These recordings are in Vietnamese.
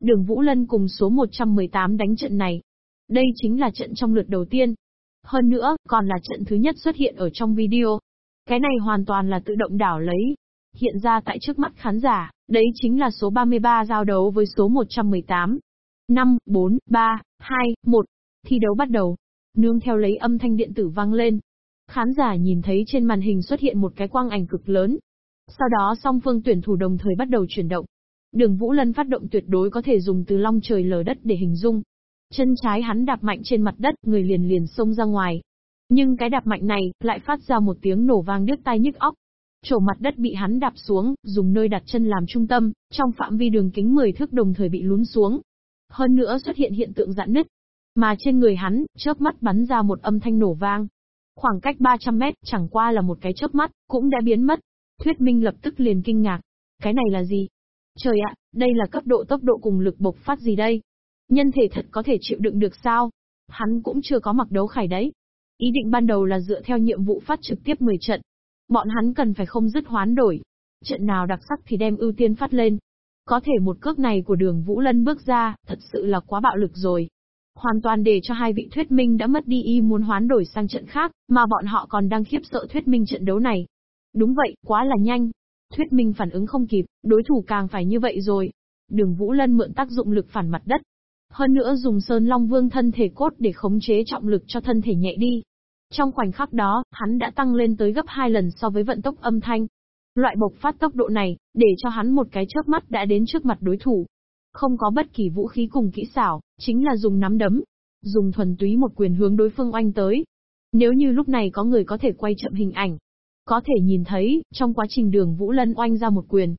Đường Vũ Lân cùng số 118 đánh trận này. Đây chính là trận trong lượt đầu tiên. Hơn nữa, còn là trận thứ nhất xuất hiện ở trong video. Cái này hoàn toàn là tự động đảo lấy. Hiện ra tại trước mắt khán giả, đấy chính là số 33 giao đấu với số 118. 5, 4, 3, 2, 1. Thi đấu bắt đầu. Nương theo lấy âm thanh điện tử vang lên. Khán giả nhìn thấy trên màn hình xuất hiện một cái quang ảnh cực lớn. Sau đó song phương tuyển thủ đồng thời bắt đầu chuyển động. Đường Vũ Lân phát động tuyệt đối có thể dùng từ long trời lở đất để hình dung. Chân trái hắn đạp mạnh trên mặt đất, người liền liền xông ra ngoài. Nhưng cái đạp mạnh này, lại phát ra một tiếng nổ vang đứt tai nhức óc. Chỗ mặt đất bị hắn đạp xuống, dùng nơi đặt chân làm trung tâm, trong phạm vi đường kính 10 thước đồng thời bị lún xuống. Hơn nữa xuất hiện hiện tượng giãn nứt. Mà trên người hắn, chớp mắt bắn ra một âm thanh nổ vang. Khoảng cách 300 mét, chẳng qua là một cái chớp mắt, cũng đã biến mất. Thuyết minh lập tức liền kinh ngạc. Cái này là gì? Trời ạ, đây là cấp độ tốc độ cùng lực bộc phát gì đây? Nhân thể thật có thể chịu đựng được sao? Hắn cũng chưa có mặc đấu khải đấy. Ý định ban đầu là dựa theo nhiệm vụ phát trực tiếp 10 trận. Bọn hắn cần phải không dứt hoán đổi. Trận nào đặc sắc thì đem ưu tiên phát lên. Có thể một cước này của đường Vũ Lân bước ra, thật sự là quá bạo lực rồi. Hoàn toàn để cho hai vị thuyết minh đã mất đi y muốn hoán đổi sang trận khác, mà bọn họ còn đang khiếp sợ thuyết minh trận đấu này. Đúng vậy, quá là nhanh. Thuyết minh phản ứng không kịp, đối thủ càng phải như vậy rồi. Đường Vũ Lân mượn tác dụng lực phản mặt đất. Hơn nữa dùng Sơn Long Vương thân thể cốt để khống chế trọng lực cho thân thể nhẹ đi. Trong khoảnh khắc đó, hắn đã tăng lên tới gấp hai lần so với vận tốc âm thanh. Loại bộc phát tốc độ này, để cho hắn một cái chớp mắt đã đến trước mặt đối thủ. Không có bất kỳ vũ khí cùng kỹ xảo, chính là dùng nắm đấm. Dùng thuần túy một quyền hướng đối phương oanh tới. Nếu như lúc này có người có thể quay chậm hình ảnh, có thể nhìn thấy, trong quá trình đường Vũ Lân oanh ra một quyền,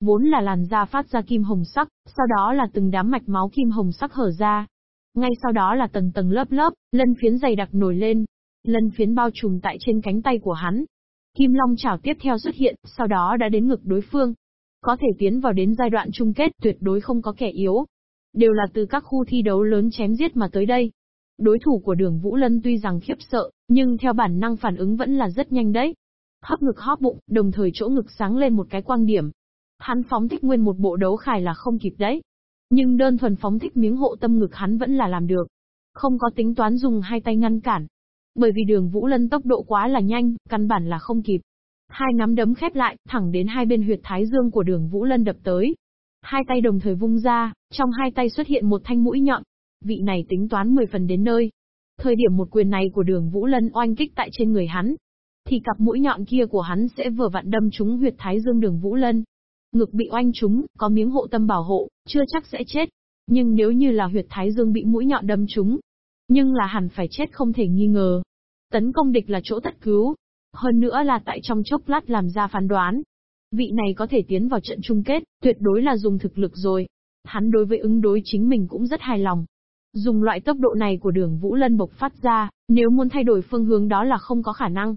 vốn là làn da phát ra kim hồng sắc, sau đó là từng đám mạch máu kim hồng sắc hở ra. Ngay sau đó là tầng tầng lớp lớp, lân phiến dày đặc nổi lên. Lân phiến bao trùm tại trên cánh tay của hắn. Kim Long chảo tiếp theo xuất hiện, sau đó đã đến ngực đối phương. Có thể tiến vào đến giai đoạn chung kết tuyệt đối không có kẻ yếu. Đều là từ các khu thi đấu lớn chém giết mà tới đây. Đối thủ của đường Vũ Lân tuy rằng khiếp sợ, nhưng theo bản năng phản ứng vẫn là rất nhanh đấy hấp ngực hóp bụng, đồng thời chỗ ngực sáng lên một cái quang điểm. Hắn phóng thích nguyên một bộ đấu khải là không kịp đấy. Nhưng đơn thuần phóng thích miếng hộ tâm ngực hắn vẫn là làm được. Không có tính toán dùng hai tay ngăn cản. Bởi vì đường Vũ Lân tốc độ quá là nhanh, căn bản là không kịp. Hai nắm đấm khép lại, thẳng đến hai bên huyệt thái dương của đường Vũ Lân đập tới. Hai tay đồng thời vung ra, trong hai tay xuất hiện một thanh mũi nhọn. Vị này tính toán 10 phần đến nơi. Thời điểm một quyền này của đường Vũ Lân oanh kích tại trên người hắn, thì cặp mũi nhọn kia của hắn sẽ vừa vặn đâm trúng huyệt thái dương đường Vũ Lân. Ngực bị oanh trúng, có miếng hộ tâm bảo hộ, chưa chắc sẽ chết. Nhưng nếu như là huyệt thái dương bị mũi nhọn đâm trúng, nhưng là hẳn phải chết không thể nghi ngờ. Tấn công địch là chỗ tất cứu. Hơn nữa là tại trong chốc lát làm ra phán đoán. Vị này có thể tiến vào trận chung kết, tuyệt đối là dùng thực lực rồi. Hắn đối với ứng đối chính mình cũng rất hài lòng. Dùng loại tốc độ này của đường Vũ Lân bộc phát ra, nếu muốn thay đổi phương hướng đó là không có khả năng.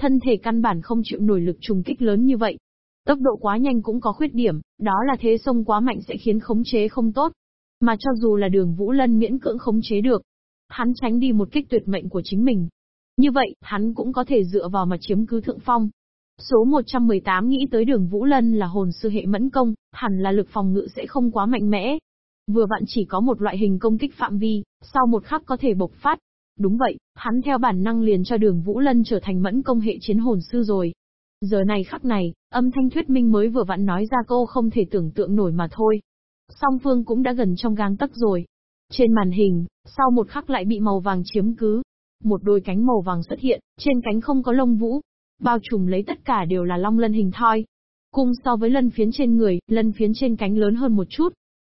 Thân thể căn bản không chịu nổi lực trùng kích lớn như vậy. Tốc độ quá nhanh cũng có khuyết điểm, đó là thế sông quá mạnh sẽ khiến khống chế không tốt. Mà cho dù là đường Vũ Lân miễn cưỡng khống chế được, hắn tránh đi một kích tuyệt mệnh của chính mình. Như vậy, hắn cũng có thể dựa vào mà chiếm cứ thượng phong. Số 118 nghĩ tới đường Vũ Lân là hồn sư hệ mẫn công, hẳn là lực phòng ngự sẽ không quá mạnh mẽ. Vừa vặn chỉ có một loại hình công kích phạm vi, sau một khắc có thể bộc phát, Đúng vậy, hắn theo bản năng liền cho đường Vũ Lân trở thành mẫn công hệ chiến hồn sư rồi. Giờ này khắc này, âm thanh thuyết minh mới vừa vặn nói ra cô không thể tưởng tượng nổi mà thôi. Song phương cũng đã gần trong gang tấc rồi. Trên màn hình, sau một khắc lại bị màu vàng chiếm cứ. Một đôi cánh màu vàng xuất hiện, trên cánh không có lông vũ. Bao trùm lấy tất cả đều là long lân hình thoi. Cùng so với lân phiến trên người, lân phiến trên cánh lớn hơn một chút.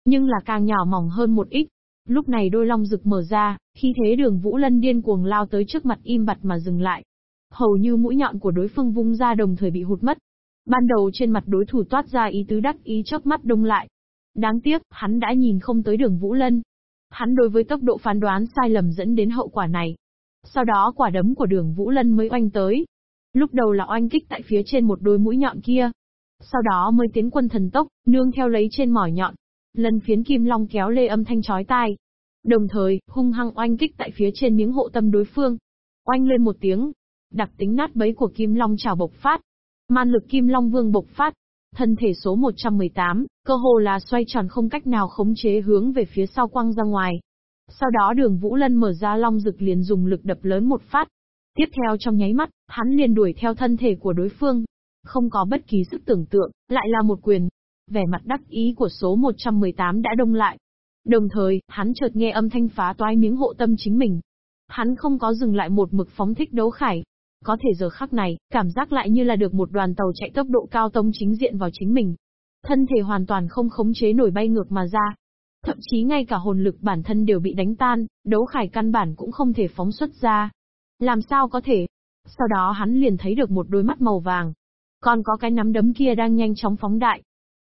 Nhưng là càng nhỏ mỏng hơn một ít. Lúc này đôi long rực mở ra, khi thế đường Vũ Lân điên cuồng lao tới trước mặt im bặt mà dừng lại. Hầu như mũi nhọn của đối phương vung ra đồng thời bị hụt mất. Ban đầu trên mặt đối thủ toát ra ý tứ đắc ý chớp mắt đông lại. Đáng tiếc, hắn đã nhìn không tới đường Vũ Lân. Hắn đối với tốc độ phán đoán sai lầm dẫn đến hậu quả này. Sau đó quả đấm của đường Vũ Lân mới oanh tới. Lúc đầu là oanh kích tại phía trên một đôi mũi nhọn kia. Sau đó mới tiến quân thần tốc, nương theo lấy trên mỏi nhọn. Lần phiến kim long kéo lê âm thanh chói tai, Đồng thời, hung hăng oanh kích tại phía trên miếng hộ tâm đối phương. Oanh lên một tiếng. Đặc tính nát bấy của Kim Long trào bộc phát. Man lực Kim Long Vương bộc phát. Thân thể số 118, cơ hồ là xoay tròn không cách nào khống chế hướng về phía sau quăng ra ngoài. Sau đó đường Vũ Lân mở ra long rực liền dùng lực đập lớn một phát. Tiếp theo trong nháy mắt, hắn liền đuổi theo thân thể của đối phương. Không có bất kỳ sức tưởng tượng, lại là một quyền. Vẻ mặt đắc ý của số 118 đã đông lại. Đồng thời, hắn chợt nghe âm thanh phá toái miếng hộ tâm chính mình. Hắn không có dừng lại một mực phóng thích đấu khải, có thể giờ khắc này, cảm giác lại như là được một đoàn tàu chạy tốc độ cao tông chính diện vào chính mình. Thân thể hoàn toàn không khống chế nổi bay ngược mà ra. Thậm chí ngay cả hồn lực bản thân đều bị đánh tan, đấu khải căn bản cũng không thể phóng xuất ra. Làm sao có thể? Sau đó hắn liền thấy được một đôi mắt màu vàng. Còn có cái nắm đấm kia đang nhanh chóng phóng đại.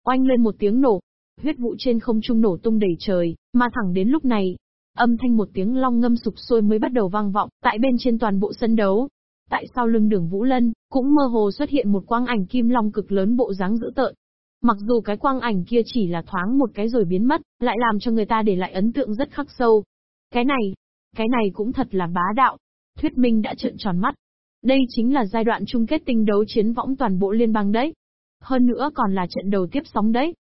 Oanh lên một tiếng nổ. Huyết vụ trên không trung nổ tung đầy trời, mà thẳng đến lúc này, âm thanh một tiếng long ngâm sụp sôi mới bắt đầu vang vọng tại bên trên toàn bộ sân đấu. Tại sau lưng đường Vũ Lân, cũng mơ hồ xuất hiện một quang ảnh kim long cực lớn bộ dáng dữ tợn. Mặc dù cái quang ảnh kia chỉ là thoáng một cái rồi biến mất, lại làm cho người ta để lại ấn tượng rất khắc sâu. Cái này, cái này cũng thật là bá đạo. Thuyết Minh đã trợn tròn mắt. Đây chính là giai đoạn chung kết tinh đấu chiến võng toàn bộ liên bang đấy. Hơn nữa còn là trận đầu tiếp sóng đấy.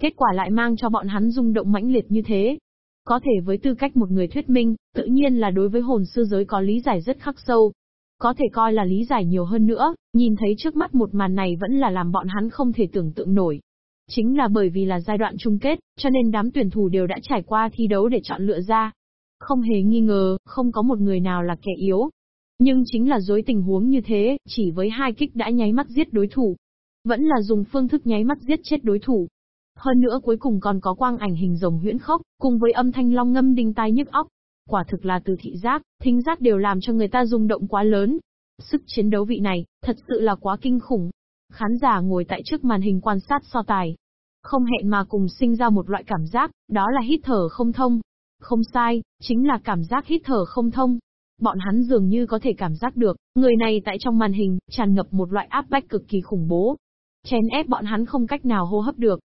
Kết quả lại mang cho bọn hắn rung động mãnh liệt như thế. Có thể với tư cách một người thuyết minh, tự nhiên là đối với hồn sư giới có lý giải rất khắc sâu, có thể coi là lý giải nhiều hơn nữa, nhìn thấy trước mắt một màn này vẫn là làm bọn hắn không thể tưởng tượng nổi. Chính là bởi vì là giai đoạn chung kết, cho nên đám tuyển thủ đều đã trải qua thi đấu để chọn lựa ra. Không hề nghi ngờ, không có một người nào là kẻ yếu. Nhưng chính là dối tình huống như thế, chỉ với hai kích đã nháy mắt giết đối thủ. Vẫn là dùng phương thức nháy mắt giết chết đối thủ. Hơn nữa cuối cùng còn có quang ảnh hình rồng huyễn khốc, cùng với âm thanh long ngâm đinh tai nhức óc. Quả thực là từ thị giác, thính giác đều làm cho người ta rung động quá lớn. Sức chiến đấu vị này, thật sự là quá kinh khủng. Khán giả ngồi tại trước màn hình quan sát so tài. Không hẹn mà cùng sinh ra một loại cảm giác, đó là hít thở không thông. Không sai, chính là cảm giác hít thở không thông. Bọn hắn dường như có thể cảm giác được, người này tại trong màn hình, tràn ngập một loại áp bách cực kỳ khủng bố. Chèn ép bọn hắn không cách nào hô hấp được.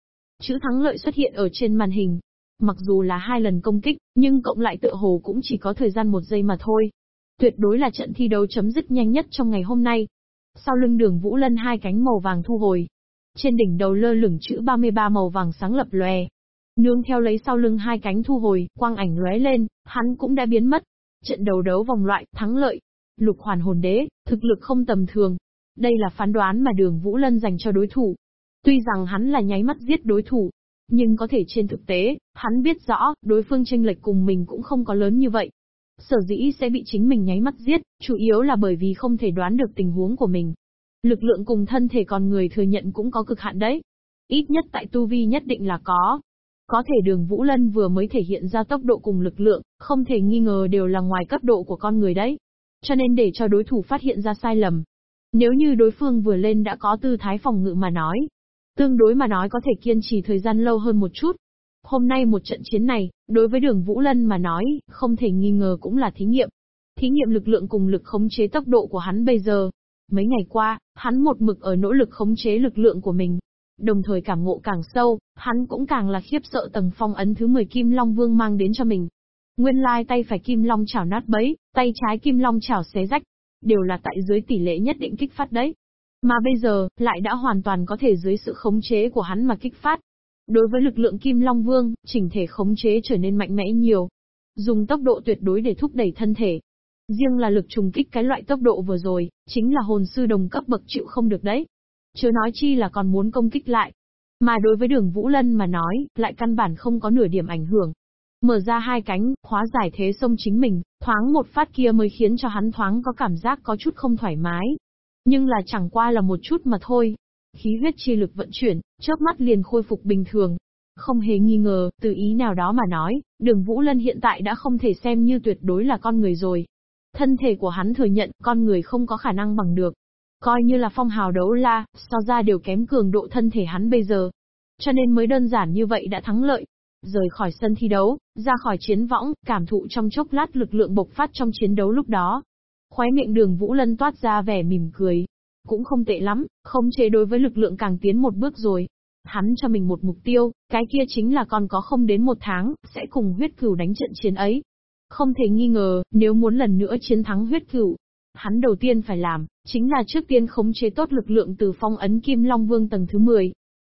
Chữ thắng lợi xuất hiện ở trên màn hình, Mặc dù là hai lần công kích, nhưng cộng lại tựa hồ cũng chỉ có thời gian một giây mà thôi. Tuyệt đối là trận thi đấu chấm dứt nhanh nhất trong ngày hôm nay. Sau lưng đường Vũ Lân hai cánh màu vàng thu hồi. Trên đỉnh đầu lơ lửng chữ 33 màu vàng sáng lập lòe. Nương theo lấy sau lưng hai cánh thu hồi, quang ảnh lóe lên, hắn cũng đã biến mất. Trận đầu đấu vòng loại, thắng lợi. Lục hoàn hồn đế, thực lực không tầm thường. Đây là phán đoán mà đường Vũ Lân dành cho đối thủ. Tuy rằng hắn là nháy mắt giết đối thủ, nhưng có thể trên thực tế, hắn biết rõ, đối phương tranh lệch cùng mình cũng không có lớn như vậy. Sở dĩ sẽ bị chính mình nháy mắt giết, chủ yếu là bởi vì không thể đoán được tình huống của mình. Lực lượng cùng thân thể con người thừa nhận cũng có cực hạn đấy. Ít nhất tại tu vi nhất định là có. Có thể đường Vũ Lân vừa mới thể hiện ra tốc độ cùng lực lượng, không thể nghi ngờ đều là ngoài cấp độ của con người đấy. Cho nên để cho đối thủ phát hiện ra sai lầm. Nếu như đối phương vừa lên đã có tư thái phòng ngự mà nói, Tương đối mà nói có thể kiên trì thời gian lâu hơn một chút. Hôm nay một trận chiến này, đối với đường Vũ Lân mà nói, không thể nghi ngờ cũng là thí nghiệm. Thí nghiệm lực lượng cùng lực khống chế tốc độ của hắn bây giờ. Mấy ngày qua, hắn một mực ở nỗ lực khống chế lực lượng của mình. Đồng thời cảm ngộ càng sâu, hắn cũng càng là khiếp sợ tầng phong ấn thứ 10 Kim Long Vương mang đến cho mình. Nguyên lai tay phải Kim Long chảo nát bấy, tay trái Kim Long chảo xé rách. Đều là tại dưới tỷ lệ nhất định kích phát đấy. Mà bây giờ, lại đã hoàn toàn có thể dưới sự khống chế của hắn mà kích phát. Đối với lực lượng Kim Long Vương, chỉnh thể khống chế trở nên mạnh mẽ nhiều. Dùng tốc độ tuyệt đối để thúc đẩy thân thể. Riêng là lực trùng kích cái loại tốc độ vừa rồi, chính là hồn sư đồng cấp bậc chịu không được đấy. Chớ nói chi là còn muốn công kích lại. Mà đối với đường Vũ Lân mà nói, lại căn bản không có nửa điểm ảnh hưởng. Mở ra hai cánh, khóa giải thế sông chính mình, thoáng một phát kia mới khiến cho hắn thoáng có cảm giác có chút không thoải mái. Nhưng là chẳng qua là một chút mà thôi. Khí huyết chi lực vận chuyển, chớp mắt liền khôi phục bình thường. Không hề nghi ngờ, từ ý nào đó mà nói, đường Vũ Lân hiện tại đã không thể xem như tuyệt đối là con người rồi. Thân thể của hắn thừa nhận con người không có khả năng bằng được. Coi như là phong hào đấu la, so ra đều kém cường độ thân thể hắn bây giờ. Cho nên mới đơn giản như vậy đã thắng lợi. Rời khỏi sân thi đấu, ra khỏi chiến võng, cảm thụ trong chốc lát lực lượng bộc phát trong chiến đấu lúc đó, Khóe miệng đường Vũ Lân toát ra vẻ mỉm cười. Cũng không tệ lắm, không chế đối với lực lượng càng tiến một bước rồi. Hắn cho mình một mục tiêu, cái kia chính là còn có không đến một tháng, sẽ cùng huyết cửu đánh trận chiến ấy. Không thể nghi ngờ, nếu muốn lần nữa chiến thắng huyết cửu, hắn đầu tiên phải làm, chính là trước tiên khống chế tốt lực lượng từ phong ấn Kim Long Vương tầng thứ 10.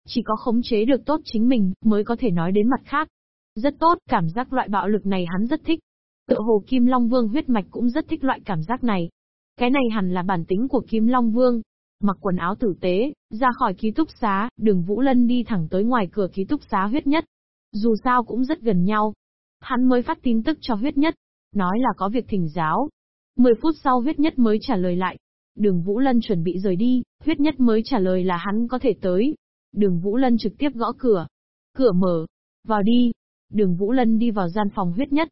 Chỉ có khống chế được tốt chính mình, mới có thể nói đến mặt khác. Rất tốt, cảm giác loại bạo lực này hắn rất thích. Tự hồ Kim Long Vương huyết mạch cũng rất thích loại cảm giác này. Cái này hẳn là bản tính của Kim Long Vương. Mặc quần áo tử tế, ra khỏi ký túc xá, đường Vũ Lân đi thẳng tới ngoài cửa ký túc xá huyết nhất. Dù sao cũng rất gần nhau. Hắn mới phát tin tức cho huyết nhất, nói là có việc thỉnh giáo. Mười phút sau huyết nhất mới trả lời lại. Đường Vũ Lân chuẩn bị rời đi, huyết nhất mới trả lời là hắn có thể tới. Đường Vũ Lân trực tiếp gõ cửa. Cửa mở. Vào đi. Đường Vũ Lân đi vào gian phòng huyết nhất.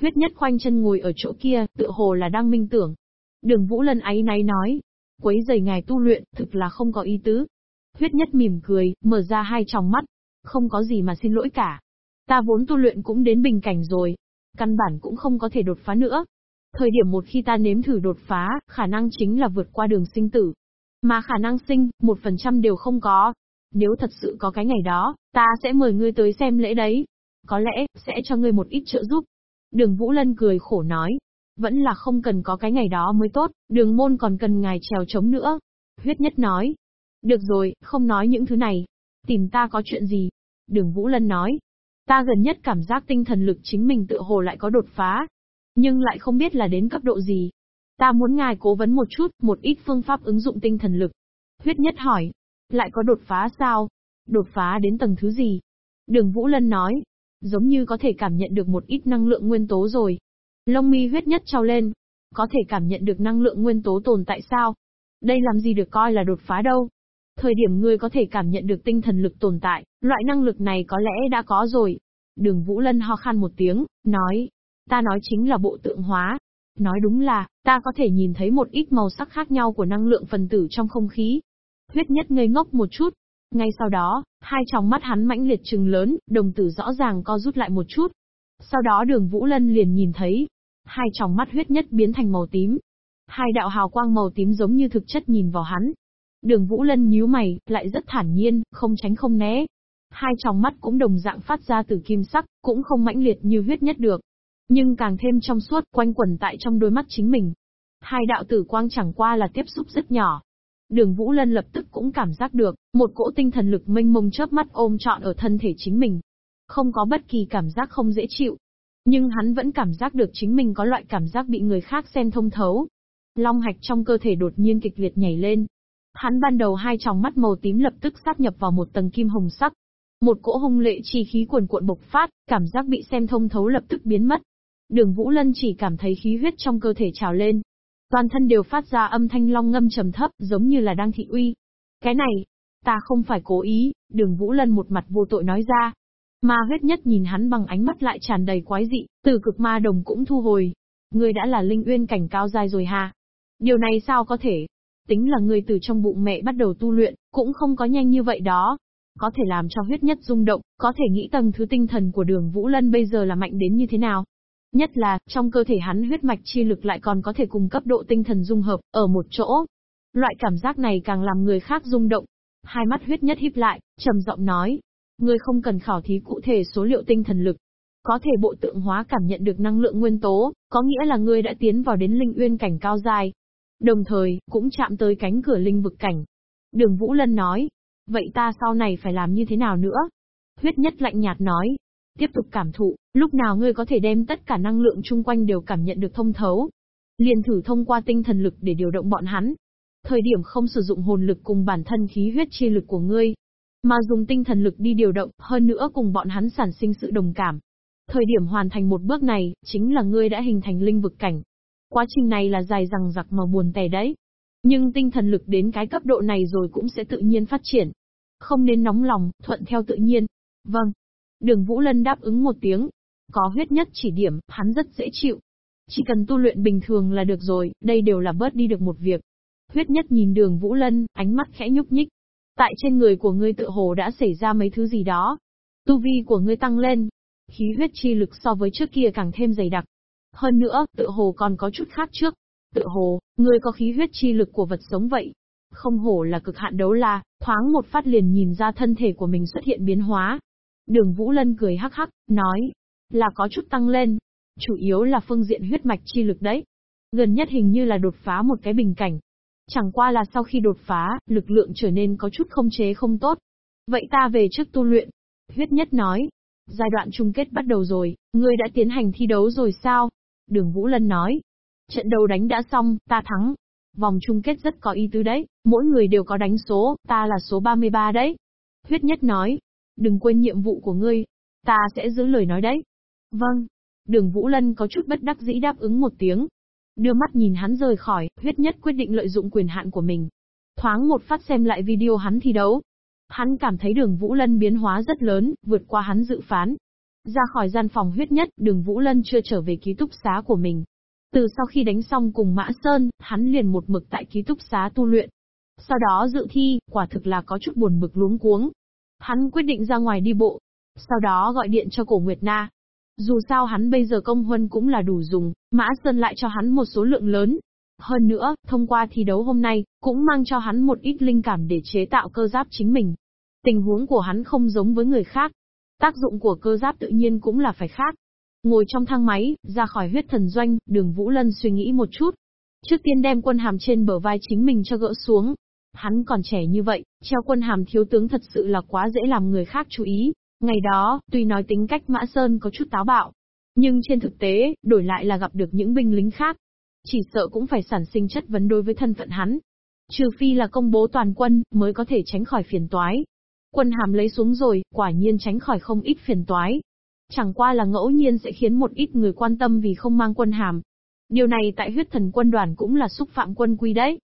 Huyết nhất khoanh chân ngồi ở chỗ kia, tự hồ là đang minh tưởng. Đường Vũ Lân ấy náy nói. Quấy giày ngài tu luyện, thực là không có ý tứ. Huyết nhất mỉm cười, mở ra hai tròng mắt. Không có gì mà xin lỗi cả. Ta vốn tu luyện cũng đến bình cảnh rồi. Căn bản cũng không có thể đột phá nữa. Thời điểm một khi ta nếm thử đột phá, khả năng chính là vượt qua đường sinh tử. Mà khả năng sinh, một phần trăm đều không có. Nếu thật sự có cái ngày đó, ta sẽ mời ngươi tới xem lễ đấy. Có lẽ, sẽ cho ngươi một ít trợ giúp. Đường Vũ Lân cười khổ nói. Vẫn là không cần có cái ngày đó mới tốt, đường môn còn cần ngài trèo chống nữa. Huyết nhất nói. Được rồi, không nói những thứ này. Tìm ta có chuyện gì? Đường Vũ Lân nói. Ta gần nhất cảm giác tinh thần lực chính mình tự hồ lại có đột phá. Nhưng lại không biết là đến cấp độ gì. Ta muốn ngài cố vấn một chút, một ít phương pháp ứng dụng tinh thần lực. Huyết nhất hỏi. Lại có đột phá sao? Đột phá đến tầng thứ gì? Đường Vũ Lân nói. Giống như có thể cảm nhận được một ít năng lượng nguyên tố rồi. Lông mi huyết nhất trao lên. Có thể cảm nhận được năng lượng nguyên tố tồn tại sao? Đây làm gì được coi là đột phá đâu? Thời điểm ngươi có thể cảm nhận được tinh thần lực tồn tại, loại năng lực này có lẽ đã có rồi. Đường Vũ Lân ho khan một tiếng, nói. Ta nói chính là bộ tượng hóa. Nói đúng là, ta có thể nhìn thấy một ít màu sắc khác nhau của năng lượng phần tử trong không khí. Huyết nhất ngây ngốc một chút. Ngay sau đó, hai tròng mắt hắn mãnh liệt trừng lớn, đồng tử rõ ràng co rút lại một chút. Sau đó đường Vũ Lân liền nhìn thấy, hai tròng mắt huyết nhất biến thành màu tím. Hai đạo hào quang màu tím giống như thực chất nhìn vào hắn, Đường Vũ Lân nhíu mày, lại rất thản nhiên, không tránh không né. Hai tròng mắt cũng đồng dạng phát ra từ kim sắc, cũng không mãnh liệt như huyết nhất được. Nhưng càng thêm trong suốt, quanh quẩn tại trong đôi mắt chính mình. Hai đạo tử quang chẳng qua là tiếp xúc rất nhỏ. Đường Vũ Lân lập tức cũng cảm giác được, một cỗ tinh thần lực mênh mông chớp mắt ôm trọn ở thân thể chính mình. Không có bất kỳ cảm giác không dễ chịu. Nhưng hắn vẫn cảm giác được chính mình có loại cảm giác bị người khác xen thông thấu. Long hạch trong cơ thể đột nhiên kịch liệt nhảy lên, Hắn ban đầu hai tròng mắt màu tím lập tức sát nhập vào một tầng kim hồng sắc. Một cỗ hung lệ chi khí cuồn cuộn bộc phát, cảm giác bị xem thông thấu lập tức biến mất. Đường Vũ Lân chỉ cảm thấy khí huyết trong cơ thể trào lên. Toàn thân đều phát ra âm thanh long ngâm trầm thấp, giống như là đang thị uy. Cái này, ta không phải cố ý, đường Vũ Lân một mặt vô tội nói ra. Ma huyết nhất nhìn hắn bằng ánh mắt lại tràn đầy quái dị, từ cực ma đồng cũng thu hồi. Ngươi đã là linh uyên cảnh cao dài rồi ha. Điều này sao có thể, Tính là ngươi từ trong bụng mẹ bắt đầu tu luyện, cũng không có nhanh như vậy đó. Có thể làm cho huyết nhất rung động, có thể nghĩ tầng thứ tinh thần của đường Vũ Lân bây giờ là mạnh đến như thế nào. Nhất là, trong cơ thể hắn huyết mạch chi lực lại còn có thể cùng cấp độ tinh thần dung hợp, ở một chỗ. Loại cảm giác này càng làm người khác rung động. Hai mắt huyết nhất híp lại, trầm giọng nói. Ngươi không cần khảo thí cụ thể số liệu tinh thần lực. Có thể bộ tượng hóa cảm nhận được năng lượng nguyên tố, có nghĩa là ngươi đã tiến vào đến linh uyên cảnh cao dài. Đồng thời, cũng chạm tới cánh cửa linh vực cảnh. Đường Vũ Lân nói, vậy ta sau này phải làm như thế nào nữa? Huyết nhất lạnh nhạt nói, tiếp tục cảm thụ, lúc nào ngươi có thể đem tất cả năng lượng chung quanh đều cảm nhận được thông thấu. Liền thử thông qua tinh thần lực để điều động bọn hắn. Thời điểm không sử dụng hồn lực cùng bản thân khí huyết chi lực của ngươi, mà dùng tinh thần lực đi điều động, hơn nữa cùng bọn hắn sản sinh sự đồng cảm. Thời điểm hoàn thành một bước này, chính là ngươi đã hình thành linh vực cảnh. Quá trình này là dài rằng giặc mà buồn tẻ đấy. Nhưng tinh thần lực đến cái cấp độ này rồi cũng sẽ tự nhiên phát triển. Không nên nóng lòng, thuận theo tự nhiên. Vâng. Đường Vũ Lân đáp ứng một tiếng. Có huyết nhất chỉ điểm, hắn rất dễ chịu. Chỉ cần tu luyện bình thường là được rồi, đây đều là bớt đi được một việc. Huyết nhất nhìn đường Vũ Lân, ánh mắt khẽ nhúc nhích. Tại trên người của ngươi tự hồ đã xảy ra mấy thứ gì đó. Tu vi của ngươi tăng lên. Khí huyết chi lực so với trước kia càng thêm dày đặc. Hơn nữa, tự hồ còn có chút khác trước. Tự hồ, ngươi có khí huyết chi lực của vật sống vậy. Không hổ là cực hạn đấu la, thoáng một phát liền nhìn ra thân thể của mình xuất hiện biến hóa. Đường Vũ Lân cười hắc hắc, nói, là có chút tăng lên. Chủ yếu là phương diện huyết mạch chi lực đấy. Gần nhất hình như là đột phá một cái bình cảnh. Chẳng qua là sau khi đột phá, lực lượng trở nên có chút không chế không tốt. Vậy ta về trước tu luyện. Huyết nhất nói. Giai đoạn chung kết bắt đầu rồi, ngươi đã tiến hành thi đấu rồi sao? Đường Vũ Lân nói. Trận đấu đánh đã xong, ta thắng. Vòng chung kết rất có ý tứ đấy, mỗi người đều có đánh số, ta là số 33 đấy. Huyết nhất nói. Đừng quên nhiệm vụ của ngươi. Ta sẽ giữ lời nói đấy. Vâng. Đường Vũ Lân có chút bất đắc dĩ đáp ứng một tiếng. Đưa mắt nhìn hắn rời khỏi, huyết nhất quyết định lợi dụng quyền hạn của mình. Thoáng một phát xem lại video hắn thi đấu. Hắn cảm thấy đường Vũ Lân biến hóa rất lớn, vượt qua hắn dự phán. Ra khỏi gian phòng huyết nhất, đường Vũ Lân chưa trở về ký túc xá của mình. Từ sau khi đánh xong cùng Mã Sơn, hắn liền một mực tại ký túc xá tu luyện. Sau đó dự thi, quả thực là có chút buồn bực luống cuống. Hắn quyết định ra ngoài đi bộ. Sau đó gọi điện cho cổ Nguyệt Na. Dù sao hắn bây giờ công huân cũng là đủ dùng, Mã Sơn lại cho hắn một số lượng lớn. Hơn nữa, thông qua thi đấu hôm nay, cũng mang cho hắn một ít linh cảm để chế tạo cơ giáp chính mình. Tình huống của hắn không giống với người khác. Tác dụng của cơ giáp tự nhiên cũng là phải khác. Ngồi trong thang máy, ra khỏi huyết thần doanh, đường Vũ Lân suy nghĩ một chút. Trước tiên đem quân hàm trên bờ vai chính mình cho gỡ xuống. Hắn còn trẻ như vậy, treo quân hàm thiếu tướng thật sự là quá dễ làm người khác chú ý. Ngày đó, tuy nói tính cách Mã Sơn có chút táo bạo, nhưng trên thực tế, đổi lại là gặp được những binh lính khác. Chỉ sợ cũng phải sản sinh chất vấn đối với thân phận hắn. Trừ phi là công bố toàn quân, mới có thể tránh khỏi phiền toái. Quân hàm lấy xuống rồi, quả nhiên tránh khỏi không ít phiền toái. Chẳng qua là ngẫu nhiên sẽ khiến một ít người quan tâm vì không mang quân hàm. Điều này tại huyết thần quân đoàn cũng là xúc phạm quân quy đấy.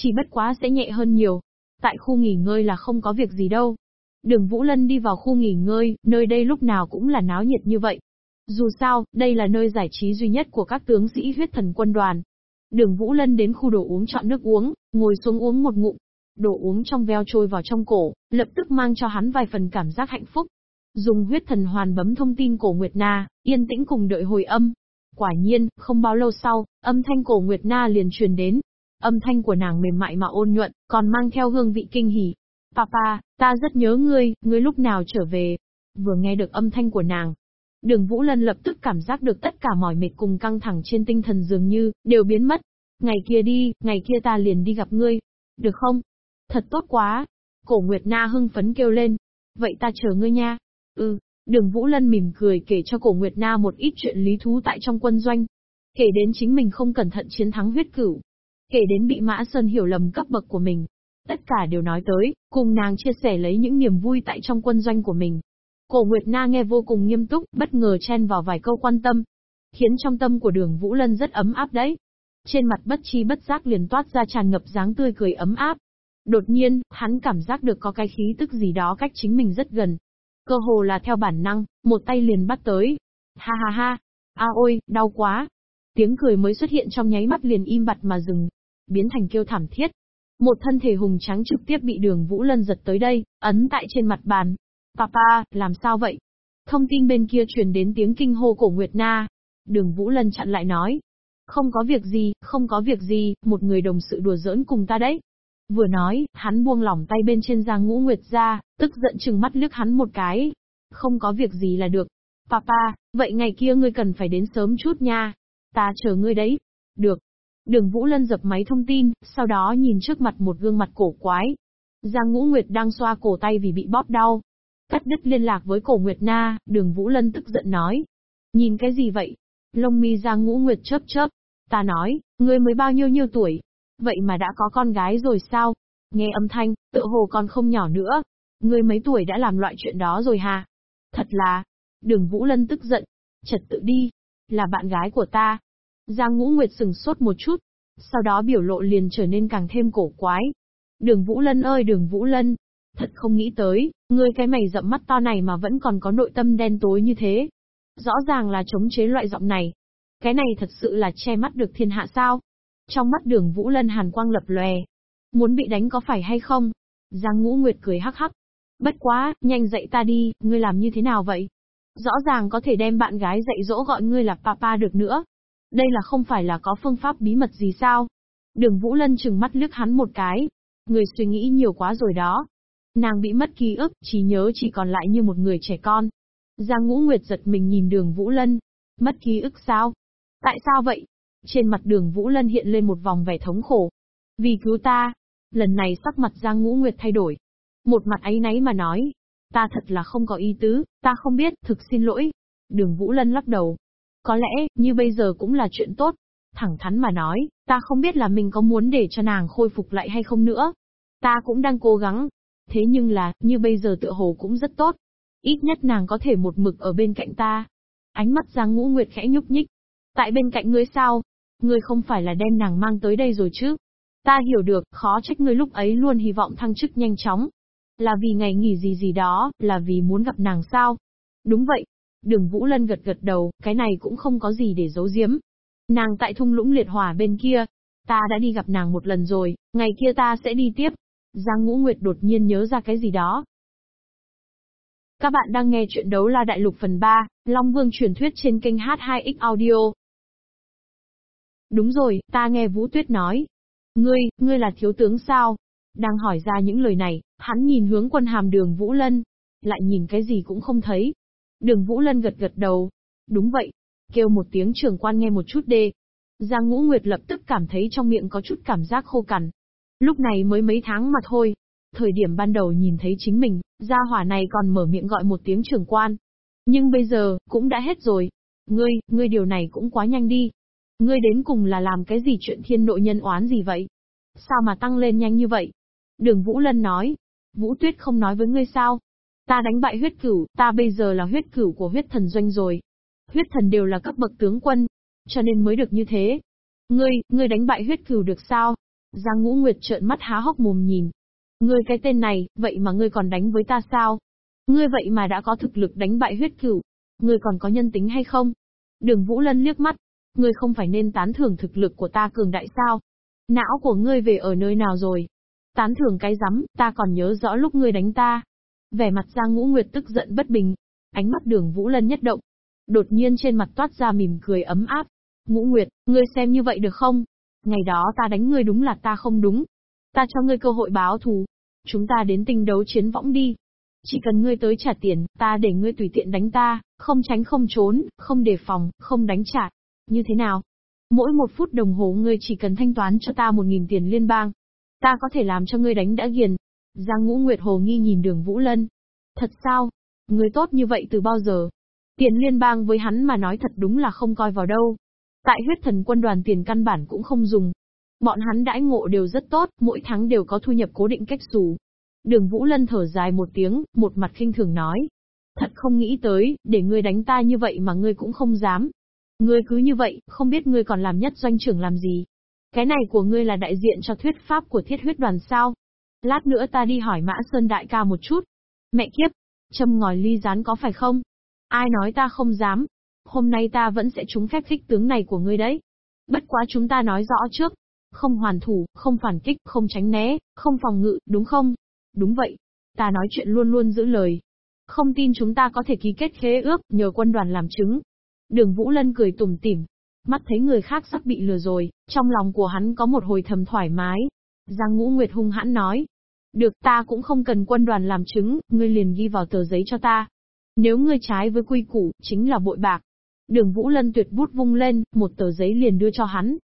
Chỉ bất quá sẽ nhẹ hơn nhiều. Tại khu nghỉ ngơi là không có việc gì đâu. Đường Vũ Lân đi vào khu nghỉ ngơi, nơi đây lúc nào cũng là náo nhiệt như vậy. Dù sao, đây là nơi giải trí duy nhất của các tướng sĩ huyết thần quân đoàn. Đường Vũ Lân đến khu đồ uống chọn nước uống, ngồi xuống uống một ngụm. Đồ uống trong veo trôi vào trong cổ, lập tức mang cho hắn vài phần cảm giác hạnh phúc. Dùng huyết thần hoàn bấm thông tin cổ Nguyệt Na, yên tĩnh cùng đợi hồi âm. Quả nhiên, không bao lâu sau, âm thanh cổ Nguyệt Na liền truyền đến. Âm thanh của nàng mềm mại mà ôn nhuận, còn mang theo hương vị kinh hỉ. Papa, ta rất nhớ ngươi, ngươi lúc nào trở về? Vừa nghe được âm thanh của nàng, Đường Vũ Lân lập tức cảm giác được tất cả mỏi mệt cùng căng thẳng trên tinh thần dường như, đều biến mất. Ngày kia đi, ngày kia ta liền đi gặp ngươi. Được không? Thật tốt quá. Cổ Nguyệt Na hưng phấn kêu lên. Vậy ta chờ ngươi nha. Ừ, đường Vũ Lân mỉm cười kể cho cổ Nguyệt Na một ít chuyện lý thú tại trong quân doanh. Kể đến chính mình không cẩn thận chiến thắng huyết cửu. Kể đến bị Mã Sơn hiểu lầm cấp bậc của mình. Tất cả đều nói tới, cùng nàng chia sẻ lấy những niềm vui tại trong quân doanh của mình. Cổ Nguyệt Na nghe vô cùng nghiêm túc, bất ngờ chen vào vài câu quan tâm. Khiến trong tâm của đường Vũ Lân rất ấm áp đấy. Trên mặt bất chi bất giác liền toát ra tràn ngập dáng tươi cười ấm áp. Đột nhiên, hắn cảm giác được có cái khí tức gì đó cách chính mình rất gần. Cơ hồ là theo bản năng, một tay liền bắt tới. Ha ha ha, a ôi, đau quá. Tiếng cười mới xuất hiện trong nháy mắt liền im bặt mà dừng, biến thành kêu thảm thiết. Một thân thể hùng trắng trực tiếp bị đường Vũ Lân giật tới đây, ấn tại trên mặt bàn, Papa, làm sao vậy? Thông tin bên kia truyền đến tiếng kinh hô của Nguyệt Na. Đường Vũ Lân chặn lại nói. Không có việc gì, không có việc gì, một người đồng sự đùa giỡn cùng ta đấy. Vừa nói, hắn buông lỏng tay bên trên Giang Ngũ Nguyệt ra, tức giận chừng mắt liếc hắn một cái. Không có việc gì là được. Papa, vậy ngày kia ngươi cần phải đến sớm chút nha. Ta chờ ngươi đấy. Được. Đường Vũ Lân dập máy thông tin, sau đó nhìn trước mặt một gương mặt cổ quái. Giang Ngũ Nguyệt đang xoa cổ tay vì bị bóp đau, Cắt đứt liên lạc với cổ Nguyệt Na, đường Vũ Lân tức giận nói. Nhìn cái gì vậy? Lông mi Giang Ngũ Nguyệt chớp chớp. Ta nói, ngươi mới bao nhiêu nhiêu tuổi? Vậy mà đã có con gái rồi sao? Nghe âm thanh, tự hồ còn không nhỏ nữa. Ngươi mấy tuổi đã làm loại chuyện đó rồi hà? Thật là... Đường Vũ Lân tức giận. Trật tự đi. Là bạn gái của ta. Giang Ngũ Nguyệt sừng sốt một chút. Sau đó biểu lộ liền trở nên càng thêm cổ quái. Đường Vũ Lân ơi đường Vũ Lân, Thật không nghĩ tới, ngươi cái mày rậm mắt to này mà vẫn còn có nội tâm đen tối như thế. Rõ ràng là chống chế loại giọng này. Cái này thật sự là che mắt được thiên hạ sao? Trong mắt đường Vũ Lân hàn quang lập lòe. Muốn bị đánh có phải hay không? Giang Ngũ Nguyệt cười hắc hắc. Bất quá, nhanh dậy ta đi, ngươi làm như thế nào vậy? Rõ ràng có thể đem bạn gái dạy dỗ gọi ngươi là papa được nữa. Đây là không phải là có phương pháp bí mật gì sao? Đường Vũ Lân chừng mắt liếc hắn một cái. Người suy nghĩ nhiều quá rồi đó. Nàng bị mất ký ức, trí nhớ chỉ còn lại như một người trẻ con. Giang Ngũ Nguyệt giật mình nhìn đường Vũ Lân. Mất ký ức sao? Tại sao vậy? Trên mặt đường Vũ Lân hiện lên một vòng vẻ thống khổ. Vì cứu ta. Lần này sắc mặt Giang Ngũ Nguyệt thay đổi. Một mặt ấy náy mà nói. Ta thật là không có ý tứ, ta không biết, thực xin lỗi. Đường Vũ Lân lắc đầu. Có lẽ, như bây giờ cũng là chuyện tốt. Thẳng thắn mà nói, ta không biết là mình có muốn để cho nàng khôi phục lại hay không nữa. Ta cũng đang cố gắng. Thế nhưng là, như bây giờ tựa hồ cũng rất tốt. Ít nhất nàng có thể một mực ở bên cạnh ta. Ánh mắt Giang Ngũ Nguyệt khẽ nhúc nhích. Tại bên cạnh ngươi sao? Ngươi không phải là đem nàng mang tới đây rồi chứ? Ta hiểu được, khó trách ngươi lúc ấy luôn hy vọng thăng chức nhanh chóng. Là vì ngày nghỉ gì gì đó, là vì muốn gặp nàng sao? Đúng vậy. Đường Vũ Lân gật gật đầu, cái này cũng không có gì để giấu giếm. Nàng tại thung lũng liệt hỏa bên kia. Ta đã đi gặp nàng một lần rồi, ngày kia ta sẽ đi tiếp. Giang Ngũ Nguyệt đột nhiên nhớ ra cái gì đó. Các bạn đang nghe chuyện đấu la đại lục phần 3, Long Vương truyền thuyết trên kênh H2X Audio. Đúng rồi, ta nghe Vũ Tuyết nói. Ngươi, ngươi là thiếu tướng sao? Đang hỏi ra những lời này, hắn nhìn hướng quân hàm đường Vũ Lân. Lại nhìn cái gì cũng không thấy. Đường Vũ Lân gật gật đầu. Đúng vậy. Kêu một tiếng trưởng quan nghe một chút đê. Giang Ngũ Nguyệt lập tức cảm thấy trong miệng có chút cảm giác khô cằn. Lúc này mới mấy tháng mà thôi. Thời điểm ban đầu nhìn thấy chính mình, gia hỏa này còn mở miệng gọi một tiếng trưởng quan. Nhưng bây giờ, cũng đã hết rồi. Ngươi, ngươi điều này cũng quá nhanh đi. Ngươi đến cùng là làm cái gì chuyện thiên nội nhân oán gì vậy? Sao mà tăng lên nhanh như vậy? Đường Vũ Lân nói. Vũ Tuyết không nói với ngươi sao? Ta đánh bại huyết cửu, ta bây giờ là huyết cửu của huyết thần doanh rồi. Huyết thần đều là các bậc tướng quân, cho nên mới được như thế. Ngươi, ngươi đánh bại huyết cửu được sao? Giang Ngũ Nguyệt trợn mắt há hốc mồm nhìn. Ngươi cái tên này, vậy mà ngươi còn đánh với ta sao? Ngươi vậy mà đã có thực lực đánh bại huyết cửu. Ngươi còn có nhân tính hay không? Đường Vũ Lân liếc mắt, Ngươi không phải nên tán thưởng thực lực của ta cường đại sao? Não của ngươi về ở nơi nào rồi? Tán thưởng cái rắm, ta còn nhớ rõ lúc ngươi đánh ta. Vẻ mặt Giang Ngũ Nguyệt tức giận bất bình. Ánh mắt đường Vũ Lân nhất động. Đột nhiên trên mặt toát ra mỉm cười ấm áp. Ngũ Nguyệt, ngươi xem như vậy được không? Ngày đó ta đánh ngươi đúng là ta không đúng. Ta cho ngươi cơ hội báo thù. Chúng ta đến tinh đấu chiến võng đi. Chỉ cần ngươi tới trả tiền, ta để ngươi tùy tiện đánh ta, không tránh không trốn, không đề phòng, không đánh trả. Như thế nào? Mỗi một phút đồng hồ ngươi chỉ cần thanh toán cho ta một nghìn tiền liên bang. Ta có thể làm cho ngươi đánh đã ghiền. Giang Ngũ Nguyệt Hồ nghi nhìn đường Vũ Lân. Thật sao? Người tốt như vậy từ bao giờ? Tiền liên bang với hắn mà nói thật đúng là không coi vào đâu. Tại huyết thần quân đoàn tiền căn bản cũng không dùng. Bọn hắn đãi ngộ đều rất tốt, mỗi tháng đều có thu nhập cố định cách xù. Đường Vũ Lân thở dài một tiếng, một mặt khinh thường nói. Thật không nghĩ tới, để ngươi đánh ta như vậy mà ngươi cũng không dám. Ngươi cứ như vậy, không biết ngươi còn làm nhất doanh trưởng làm gì. Cái này của ngươi là đại diện cho thuyết pháp của thiết huyết đoàn sao. Lát nữa ta đi hỏi Mã Sơn đại ca một chút. Mẹ kiếp, châm ngòi ly rán có phải không? Ai nói ta không dám? Hôm nay ta vẫn sẽ trúng phép khích tướng này của ngươi đấy. Bất quá chúng ta nói rõ trước. Không hoàn thủ, không phản kích, không tránh né, không phòng ngự, đúng không? Đúng vậy. Ta nói chuyện luôn luôn giữ lời. Không tin chúng ta có thể ký kết khế ước, nhờ quân đoàn làm chứng. Đường Vũ Lân cười tủm tỉm. Mắt thấy người khác sắp bị lừa rồi, trong lòng của hắn có một hồi thầm thoải mái. Giang Ngũ Nguyệt hung hãn nói. Được ta cũng không cần quân đoàn làm chứng, ngươi liền ghi vào tờ giấy cho ta. Nếu ngươi trái với quy củ, chính là bội bạc. Đường Vũ Lân tuyệt bút vung lên, một tờ giấy liền đưa cho hắn.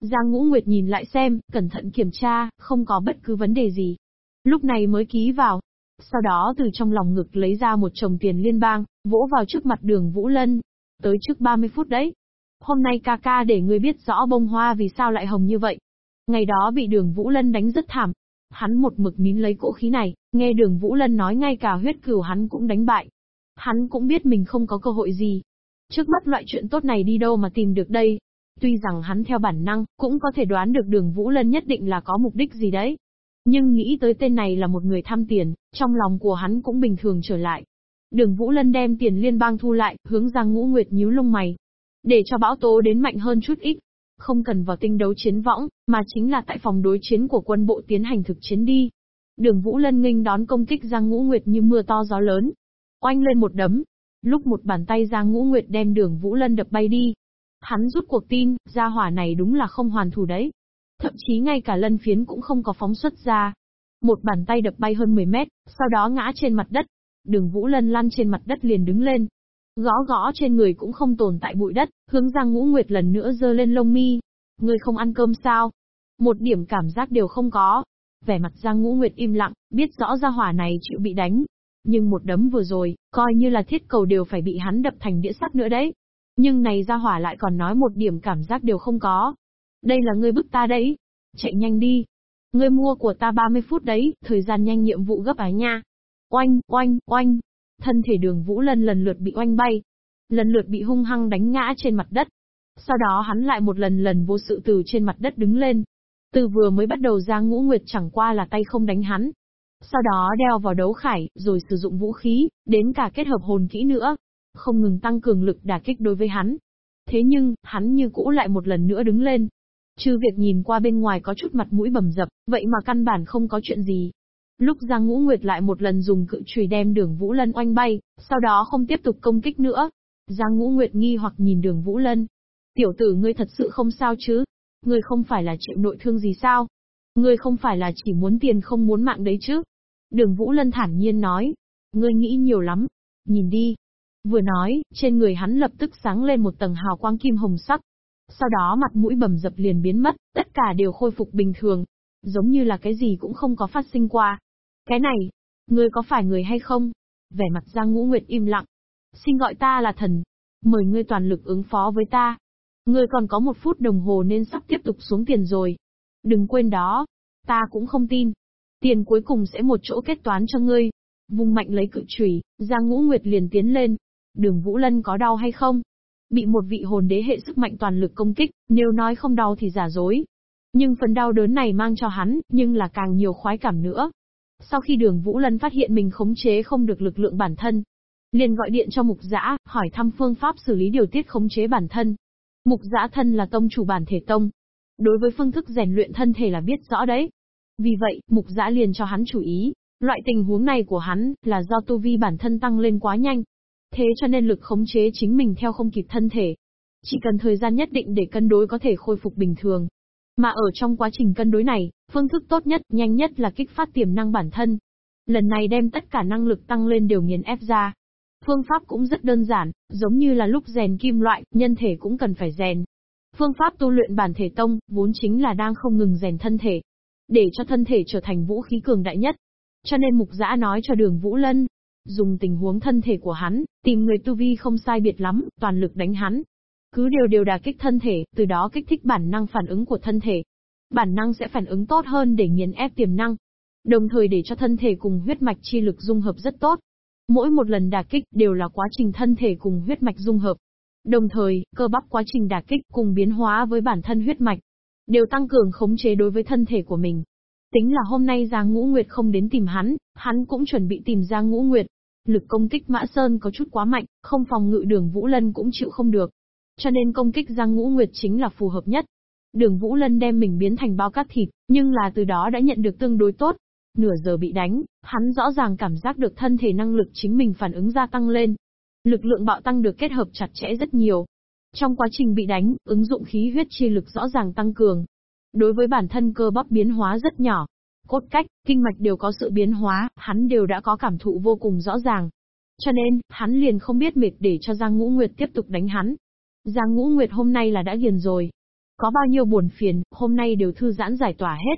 Giang Ngũ Nguyệt nhìn lại xem, cẩn thận kiểm tra, không có bất cứ vấn đề gì. Lúc này mới ký vào. Sau đó từ trong lòng ngực lấy ra một chồng tiền liên bang, vỗ vào trước mặt đường Vũ Lân, Tới trước 30 phút đấy. Hôm nay ca ca để ngươi biết rõ bông hoa vì sao lại hồng như vậy. Ngày đó bị đường Vũ Lân đánh rất thảm. Hắn một mực nín lấy cỗ khí này, nghe đường Vũ Lân nói ngay cả huyết cửu hắn cũng đánh bại. Hắn cũng biết mình không có cơ hội gì. Trước mắt loại chuyện tốt này đi đâu mà tìm được đây. Tuy rằng hắn theo bản năng, cũng có thể đoán được đường Vũ Lân nhất định là có mục đích gì đấy. Nhưng nghĩ tới tên này là một người tham tiền, trong lòng của hắn cũng bình thường trở lại. Đường Vũ Lân đem tiền liên bang thu lại, hướng Giang Ngũ Nguyệt nhíu lông mày. Để cho bão tố đến mạnh hơn chút ít. Không cần vào tinh đấu chiến võng, mà chính là tại phòng đối chiến của quân bộ tiến hành thực chiến đi. Đường Vũ Lân nghênh đón công kích Giang Ngũ Nguyệt như mưa to gió lớn. Oanh lên một đấm. Lúc một bàn tay Giang Ngũ Nguyệt đem đường Vũ Lân đập bay đi. Hắn rút cuộc tin, gia hỏa này đúng là không hoàn thủ đấy. Thậm chí ngay cả lân phiến cũng không có phóng xuất ra. Một bàn tay đập bay hơn 10 mét, sau đó ngã trên mặt đất, Đường Vũ Lân lăn trên mặt đất liền đứng lên. Gõ gõ trên người cũng không tồn tại bụi đất, hướng Giang Ngũ Nguyệt lần nữa dơ lên lông mi. Ngươi không ăn cơm sao? Một điểm cảm giác đều không có. Vẻ mặt Giang Ngũ Nguyệt im lặng, biết rõ ra hỏa này chịu bị đánh. Nhưng một đấm vừa rồi, coi như là thiết cầu đều phải bị hắn đập thành đĩa sắt nữa đấy. Nhưng này ra hỏa lại còn nói một điểm cảm giác đều không có. Đây là ngươi bức ta đấy. Chạy nhanh đi. Ngươi mua của ta 30 phút đấy, thời gian nhanh nhiệm vụ gấp ái nha. Oanh, oanh, oanh. Thân thể đường Vũ Lân lần lượt bị oanh bay. Lần lượt bị hung hăng đánh ngã trên mặt đất. Sau đó hắn lại một lần lần vô sự từ trên mặt đất đứng lên. Từ vừa mới bắt đầu ra ngũ nguyệt chẳng qua là tay không đánh hắn. Sau đó đeo vào đấu khải, rồi sử dụng vũ khí, đến cả kết hợp hồn kỹ nữa. Không ngừng tăng cường lực đả kích đối với hắn. Thế nhưng, hắn như cũ lại một lần nữa đứng lên. Chứ việc nhìn qua bên ngoài có chút mặt mũi bầm dập, vậy mà căn bản không có chuyện gì. Lúc Giang Ngũ Nguyệt lại một lần dùng cự chùy đem đường Vũ Lân oanh bay, sau đó không tiếp tục công kích nữa. Giang Ngũ Nguyệt nghi hoặc nhìn đường Vũ Lân. Tiểu tử ngươi thật sự không sao chứ? Ngươi không phải là chịu nội thương gì sao? Ngươi không phải là chỉ muốn tiền không muốn mạng đấy chứ? Đường Vũ Lân thản nhiên nói. Ngươi nghĩ nhiều lắm. Nhìn đi. Vừa nói, trên người hắn lập tức sáng lên một tầng hào quang kim hồng sắc. Sau đó mặt mũi bầm dập liền biến mất, tất cả đều khôi phục bình thường. Giống như là cái gì cũng không có phát sinh qua. Cái này, ngươi có phải người hay không? Vẻ mặt Giang Ngũ Nguyệt im lặng. Xin gọi ta là thần. Mời ngươi toàn lực ứng phó với ta. Ngươi còn có một phút đồng hồ nên sắp tiếp tục xuống tiền rồi. Đừng quên đó. Ta cũng không tin. Tiền cuối cùng sẽ một chỗ kết toán cho ngươi. Vung mạnh lấy cự trùy, Giang Ngũ Nguyệt liền tiến lên. Đường Vũ Lân có đau hay không? Bị một vị hồn đế hệ sức mạnh toàn lực công kích, nếu nói không đau thì giả dối. Nhưng phần đau đớn này mang cho hắn, nhưng là càng nhiều khoái cảm nữa. Sau khi đường Vũ Lân phát hiện mình khống chế không được lực lượng bản thân, liền gọi điện cho mục giã, hỏi thăm phương pháp xử lý điều tiết khống chế bản thân. Mục giã thân là tông chủ bản thể tông. Đối với phương thức rèn luyện thân thể là biết rõ đấy. Vì vậy, mục giã liền cho hắn chủ ý. Loại tình huống này của hắn, là do tu vi bản thân tăng lên quá nhanh. Thế cho nên lực khống chế chính mình theo không kịp thân thể. Chỉ cần thời gian nhất định để cân đối có thể khôi phục bình thường. Mà ở trong quá trình cân đối này, phương thức tốt nhất, nhanh nhất là kích phát tiềm năng bản thân. Lần này đem tất cả năng lực tăng lên đều nghiền ép ra. Phương pháp cũng rất đơn giản, giống như là lúc rèn kim loại, nhân thể cũng cần phải rèn. Phương pháp tu luyện bản thể tông, vốn chính là đang không ngừng rèn thân thể. Để cho thân thể trở thành vũ khí cường đại nhất. Cho nên mục giã nói cho đường Vũ Lân, dùng tình huống thân thể của hắn, tìm người tu vi không sai biệt lắm, toàn lực đánh hắn. Cứ đều đều đà kích thân thể, từ đó kích thích bản năng phản ứng của thân thể. Bản năng sẽ phản ứng tốt hơn để nghiền ép tiềm năng. Đồng thời để cho thân thể cùng huyết mạch chi lực dung hợp rất tốt. Mỗi một lần đả kích đều là quá trình thân thể cùng huyết mạch dung hợp. Đồng thời, cơ bắp quá trình đả kích cùng biến hóa với bản thân huyết mạch, đều tăng cường khống chế đối với thân thể của mình. Tính là hôm nay Giang Ngũ Nguyệt không đến tìm hắn, hắn cũng chuẩn bị tìm Giang Ngũ Nguyệt. Lực công kích Mã Sơn có chút quá mạnh, không phòng ngự đường Vũ Lân cũng chịu không được. Cho nên công kích Giang Ngũ Nguyệt chính là phù hợp nhất. Đường Vũ Lân đem mình biến thành bao cát thịt, nhưng là từ đó đã nhận được tương đối tốt. Nửa giờ bị đánh, hắn rõ ràng cảm giác được thân thể năng lực chính mình phản ứng gia tăng lên. Lực lượng bạo tăng được kết hợp chặt chẽ rất nhiều. Trong quá trình bị đánh, ứng dụng khí huyết chi lực rõ ràng tăng cường. Đối với bản thân cơ bắp biến hóa rất nhỏ. Cốt cách, kinh mạch đều có sự biến hóa, hắn đều đã có cảm thụ vô cùng rõ ràng. Cho nên, hắn liền không biết mệt để cho Giang Ngũ Nguyệt tiếp tục đánh hắn. Giang Ngũ Nguyệt hôm nay là đã ghiền rồi. Có bao nhiêu buồn phiền, hôm nay đều thư giãn giải tỏa hết.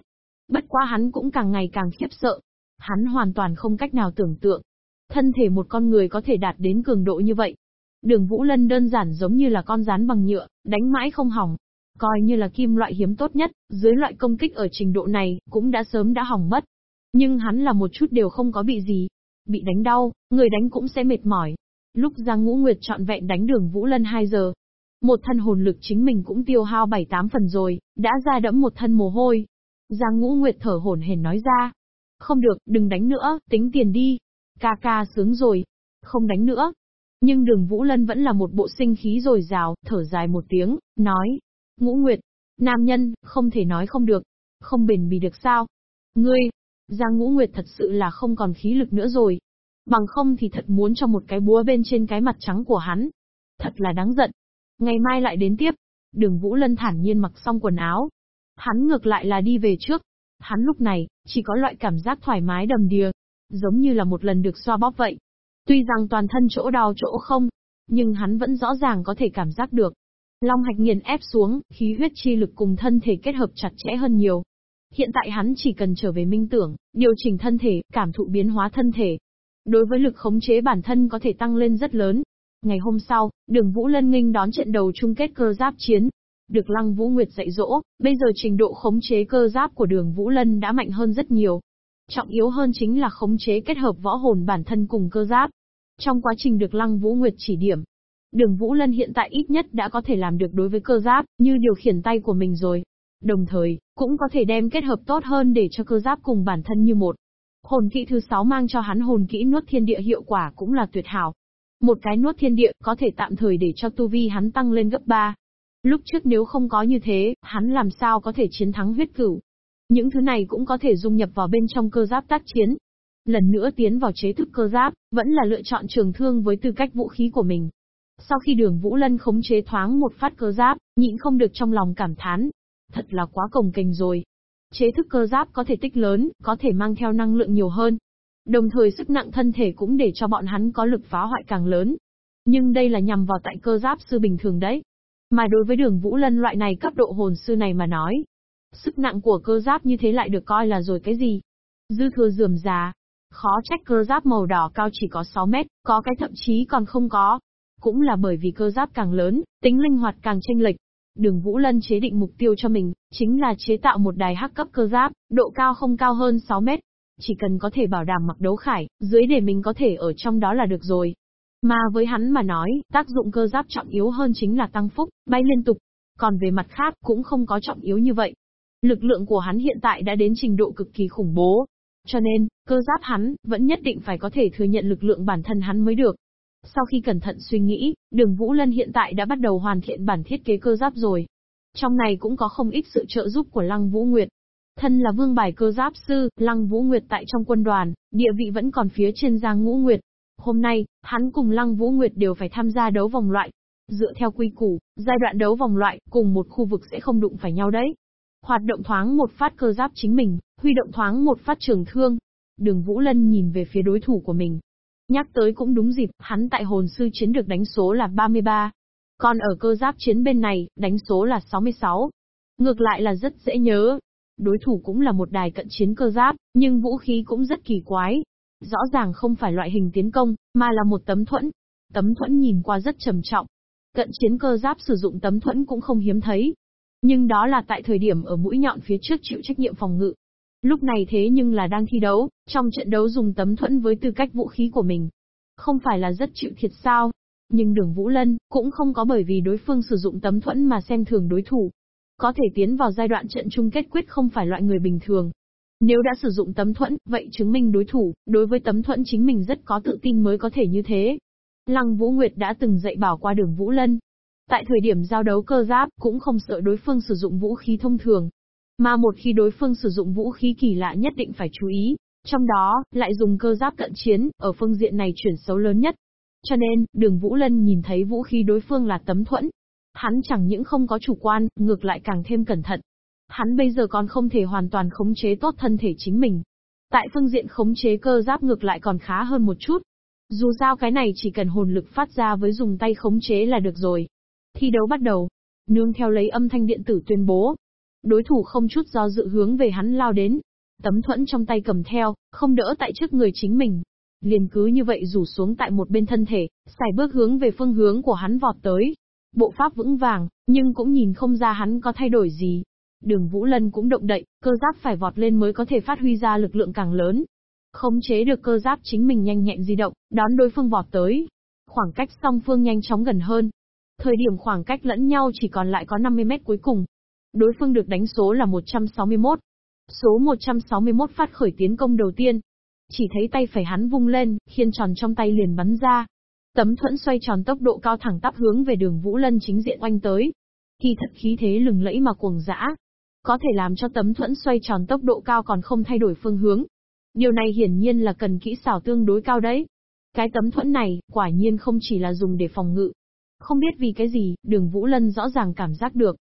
Bất quá hắn cũng càng ngày càng khiếp sợ. Hắn hoàn toàn không cách nào tưởng tượng. Thân thể một con người có thể đạt đến cường độ như vậy. Đường Vũ Lân đơn giản giống như là con rán bằng nhựa, đánh mãi không hỏng. Coi như là kim loại hiếm tốt nhất, dưới loại công kích ở trình độ này, cũng đã sớm đã hỏng mất. Nhưng hắn là một chút đều không có bị gì. Bị đánh đau, người đánh cũng sẽ mệt mỏi. Lúc Giang Ngũ Nguyệt trọn vẹn đánh đường Vũ Lân 2 giờ, một thân hồn lực chính mình cũng tiêu hao 7-8 phần rồi, đã ra đẫm một thân mồ hôi. Giang Ngũ Nguyệt thở hổn hển nói ra. Không được, đừng đánh nữa, tính tiền đi. Ca ca sướng rồi. Không đánh nữa. Nhưng đường Vũ Lân vẫn là một bộ sinh khí rồi rào, thở dài một tiếng, nói. Ngũ Nguyệt, nam nhân, không thể nói không được. Không bền bì được sao? Ngươi, Giang Ngũ Nguyệt thật sự là không còn khí lực nữa rồi. Bằng không thì thật muốn cho một cái búa bên trên cái mặt trắng của hắn. Thật là đáng giận. Ngày mai lại đến tiếp. Đường Vũ Lân thản nhiên mặc xong quần áo. Hắn ngược lại là đi về trước. Hắn lúc này, chỉ có loại cảm giác thoải mái đầm đìa. Giống như là một lần được xoa bóp vậy. Tuy rằng toàn thân chỗ đau chỗ không, nhưng hắn vẫn rõ ràng có thể cảm giác được. Long hạch nghiền ép xuống, khí huyết chi lực cùng thân thể kết hợp chặt chẽ hơn nhiều. Hiện tại hắn chỉ cần trở về minh tưởng, điều chỉnh thân thể, cảm thụ biến hóa thân thể. Đối với lực khống chế bản thân có thể tăng lên rất lớn. Ngày hôm sau, đường Vũ Lân nghênh đón trận đầu chung kết cơ giáp chiến. Được Lăng Vũ Nguyệt dạy dỗ, bây giờ trình độ khống chế cơ giáp của đường Vũ Lân đã mạnh hơn rất nhiều. Trọng yếu hơn chính là khống chế kết hợp võ hồn bản thân cùng cơ giáp. Trong quá trình được Lăng Vũ Nguyệt chỉ điểm, đường Vũ Lân hiện tại ít nhất đã có thể làm được đối với cơ giáp, như điều khiển tay của mình rồi. Đồng thời, cũng có thể đem kết hợp tốt hơn để cho cơ giáp cùng bản thân như một. Hồn kỹ thứ 6 mang cho hắn hồn kỹ nuốt thiên địa hiệu quả cũng là tuyệt hảo. Một cái nuốt thiên địa có thể tạm thời để cho tu vi hắn tăng lên gấp 3. Lúc trước nếu không có như thế, hắn làm sao có thể chiến thắng huyết cửu. Những thứ này cũng có thể dung nhập vào bên trong cơ giáp tác chiến. Lần nữa tiến vào chế thức cơ giáp, vẫn là lựa chọn trường thương với tư cách vũ khí của mình. Sau khi đường Vũ Lân khống chế thoáng một phát cơ giáp, nhịn không được trong lòng cảm thán. Thật là quá cồng kềnh rồi. Chế thức cơ giáp có thể tích lớn, có thể mang theo năng lượng nhiều hơn. Đồng thời sức nặng thân thể cũng để cho bọn hắn có lực phá hoại càng lớn. Nhưng đây là nhằm vào tại cơ giáp sư bình thường đấy. Mà đối với đường Vũ Lân loại này cấp độ hồn sư này mà nói, sức nặng của cơ giáp như thế lại được coi là rồi cái gì? Dư thừa dườm già. Khó trách cơ giáp màu đỏ cao chỉ có 6 mét, có cái thậm chí còn không có. Cũng là bởi vì cơ giáp càng lớn, tính linh hoạt càng chênh lệch. Đường Vũ Lân chế định mục tiêu cho mình, chính là chế tạo một đài hắc cấp cơ giáp, độ cao không cao hơn 6 mét. Chỉ cần có thể bảo đảm mặc đấu khải, dưới để mình có thể ở trong đó là được rồi. Mà với hắn mà nói, tác dụng cơ giáp trọng yếu hơn chính là tăng phúc, bay liên tục. Còn về mặt khác, cũng không có trọng yếu như vậy. Lực lượng của hắn hiện tại đã đến trình độ cực kỳ khủng bố. Cho nên, cơ giáp hắn, vẫn nhất định phải có thể thừa nhận lực lượng bản thân hắn mới được. Sau khi cẩn thận suy nghĩ, đường Vũ Lân hiện tại đã bắt đầu hoàn thiện bản thiết kế cơ giáp rồi. Trong này cũng có không ít sự trợ giúp của Lăng Vũ Nguyệt. Thân là vương bài cơ giáp sư, Lăng Vũ Nguyệt tại trong quân đoàn, địa vị vẫn còn phía trên Giang Ngũ Nguyệt. Hôm nay, hắn cùng Lăng Vũ Nguyệt đều phải tham gia đấu vòng loại. Dựa theo quy củ, giai đoạn đấu vòng loại, cùng một khu vực sẽ không đụng phải nhau đấy. Hoạt động thoáng một phát cơ giáp chính mình, huy động thoáng một phát trường thương. Đường Vũ Lân nhìn về phía đối thủ của mình, Nhắc tới cũng đúng dịp, hắn tại hồn sư chiến được đánh số là 33. Còn ở cơ giáp chiến bên này, đánh số là 66. Ngược lại là rất dễ nhớ. Đối thủ cũng là một đài cận chiến cơ giáp, nhưng vũ khí cũng rất kỳ quái. Rõ ràng không phải loại hình tiến công, mà là một tấm thuẫn. Tấm thuẫn nhìn qua rất trầm trọng. Cận chiến cơ giáp sử dụng tấm thuẫn cũng không hiếm thấy. Nhưng đó là tại thời điểm ở mũi nhọn phía trước chịu trách nhiệm phòng ngự. Lúc này thế nhưng là đang thi đấu, trong trận đấu dùng tấm thuẫn với tư cách vũ khí của mình. Không phải là rất chịu thiệt sao? Nhưng đường Vũ Lân, cũng không có bởi vì đối phương sử dụng tấm thuẫn mà xem thường đối thủ. Có thể tiến vào giai đoạn trận chung kết quyết không phải loại người bình thường. Nếu đã sử dụng tấm thuẫn, vậy chứng minh đối thủ, đối với tấm thuẫn chính mình rất có tự tin mới có thể như thế. Lăng Vũ Nguyệt đã từng dạy bảo qua đường Vũ Lân. Tại thời điểm giao đấu cơ giáp, cũng không sợ đối phương sử dụng vũ khí thông thường, mà một khi đối phương sử dụng vũ khí kỳ lạ nhất định phải chú ý. Trong đó, lại dùng cơ giáp cận chiến, ở phương diện này chuyển xấu lớn nhất. Cho nên, đường Vũ Lân nhìn thấy vũ khí đối phương là tấm thuẫn. Hắn chẳng những không có chủ quan, ngược lại càng thêm cẩn thận. Hắn bây giờ còn không thể hoàn toàn khống chế tốt thân thể chính mình. Tại phương diện khống chế cơ giáp ngược lại còn khá hơn một chút. Dù sao cái này chỉ cần hồn lực phát ra với dùng tay khống chế là được rồi. Thi đấu bắt đầu. Nương theo lấy âm thanh điện tử tuyên bố, Đối thủ không chút do dự hướng về hắn lao đến. Tấm thuẫn trong tay cầm theo, không đỡ tại trước người chính mình. Liền cứ như vậy rủ xuống tại một bên thân thể, xài bước hướng về phương hướng của hắn vọt tới. Bộ pháp vững vàng, nhưng cũng nhìn không ra hắn có thay đổi gì. Đường Vũ Lân cũng động đậy, cơ giáp phải vọt lên mới có thể phát huy ra lực lượng càng lớn. Khống chế được cơ giáp chính mình nhanh nhẹn di động, đón đối phương vọt tới. Khoảng cách song phương nhanh chóng gần hơn. Thời điểm khoảng cách lẫn nhau chỉ còn lại có 50 mét cuối cùng, Đối phương được đánh số là 161. Số 161 phát khởi tiến công đầu tiên. Chỉ thấy tay phải hắn vung lên, khiên tròn trong tay liền bắn ra. Tấm thuẫn xoay tròn tốc độ cao thẳng tắp hướng về đường Vũ Lân chính diện oanh tới. Kỳ thật khí thế lừng lẫy mà cuồng dã. Có thể làm cho tấm thuẫn xoay tròn tốc độ cao còn không thay đổi phương hướng. Điều này hiển nhiên là cần kỹ xảo tương đối cao đấy. Cái tấm thuẫn này, quả nhiên không chỉ là dùng để phòng ngự. Không biết vì cái gì, đường Vũ Lân rõ ràng cảm giác được,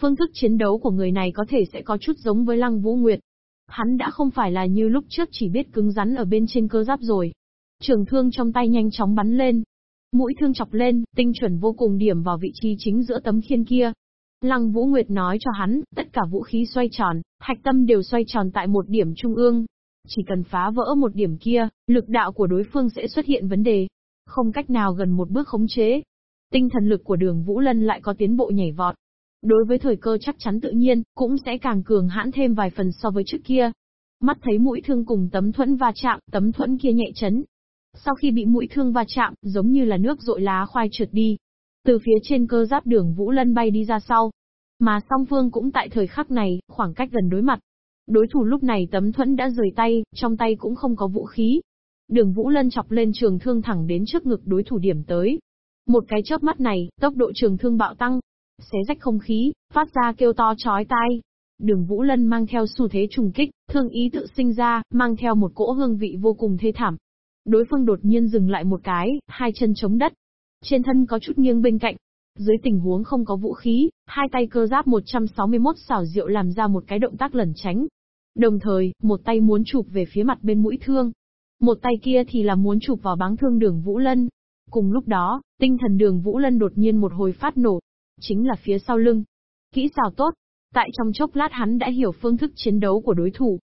Phương thức chiến đấu của người này có thể sẽ có chút giống với Lăng Vũ Nguyệt. Hắn đã không phải là như lúc trước chỉ biết cứng rắn ở bên trên cơ giáp rồi. Trường thương trong tay nhanh chóng bắn lên. Mũi thương chọc lên, tinh chuẩn vô cùng điểm vào vị trí chính giữa tấm khiên kia. Lăng Vũ Nguyệt nói cho hắn, tất cả vũ khí xoay tròn, hạch tâm đều xoay tròn tại một điểm trung ương. Chỉ cần phá vỡ một điểm kia, lực đạo của đối phương sẽ xuất hiện vấn đề. Không cách nào gần một bước khống chế. Tinh thần lực của đường Vũ Lân lại có tiến bộ nhảy vọt. Đối với thời cơ chắc chắn tự nhiên, cũng sẽ càng cường hãn thêm vài phần so với trước kia. Mắt thấy mũi thương cùng tấm thuẫn va chạm, tấm thuẫn kia nhạy chấn. Sau khi bị mũi thương va chạm, giống như là nước rội lá khoai trượt đi, từ phía trên cơ giáp đường Vũ Lân bay đi ra sau. Mà song phương cũng tại thời khắc này, khoảng cách gần đối mặt. Đối thủ lúc này tấm thuẫn đã rời tay, trong tay cũng không có vũ khí. Đường Vũ Lân chọc lên trường thương thẳng đến trước ngực đối thủ điểm tới. Một cái chớp mắt này, tốc độ trường thương bạo tăng, xé rách không khí, phát ra kêu to chói tai. Đường Vũ Lân mang theo xu thế trùng kích, thương ý tự sinh ra, mang theo một cỗ hương vị vô cùng thê thảm. Đối phương đột nhiên dừng lại một cái, hai chân chống đất, trên thân có chút nghiêng bên cạnh. Dưới tình huống không có vũ khí, hai tay cơ giáp 161 xảo diệu làm ra một cái động tác lẩn tránh. Đồng thời, một tay muốn chụp về phía mặt bên mũi thương. Một tay kia thì là muốn chụp vào báng thương đường Vũ Lân. Cùng lúc đó, tinh thần đường Vũ Lân đột nhiên một hồi phát nổ. Chính là phía sau lưng. Kỹ xảo tốt. Tại trong chốc lát hắn đã hiểu phương thức chiến đấu của đối thủ.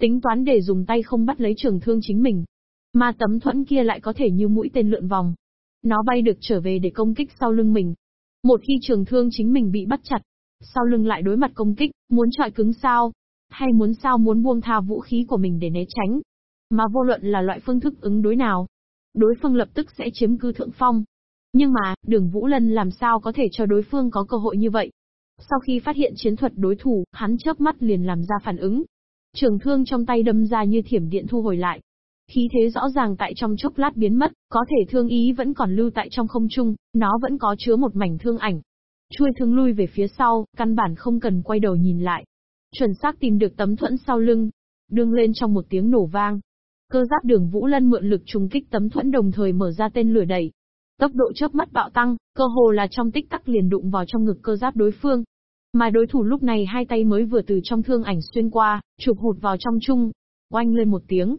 Tính toán để dùng tay không bắt lấy trường thương chính mình. Mà tấm thuẫn kia lại có thể như mũi tên lượn vòng, nó bay được trở về để công kích sau lưng mình. Một khi trường thương chính mình bị bắt chặt, sau lưng lại đối mặt công kích, muốn trọi cứng sao? Hay muốn sao muốn buông tha vũ khí của mình để né tránh? Mà vô luận là loại phương thức ứng đối nào, đối phương lập tức sẽ chiếm cư thượng phong. Nhưng mà, đường Vũ Lân làm sao có thể cho đối phương có cơ hội như vậy? Sau khi phát hiện chiến thuật đối thủ, hắn chớp mắt liền làm ra phản ứng. Trường thương trong tay đâm ra như thiểm điện thu hồi lại. Khí thế rõ ràng tại trong chốc lát biến mất, có thể thương ý vẫn còn lưu tại trong không trung, nó vẫn có chứa một mảnh thương ảnh. Chui thương lui về phía sau, căn bản không cần quay đầu nhìn lại. Chuẩn xác tìm được tấm thuẫn sau lưng. Đương lên trong một tiếng nổ vang. Cơ giáp đường Vũ Lân mượn lực trùng kích tấm thuẫn đồng thời mở ra tên lửa đẩy. Tốc độ chớp mắt bạo tăng, cơ hồ là trong tích tắc liền đụng vào trong ngực cơ giáp đối phương. Mà đối thủ lúc này hai tay mới vừa từ trong thương ảnh xuyên qua, chụp hụt vào trong chung. Oanh lên một tiếng,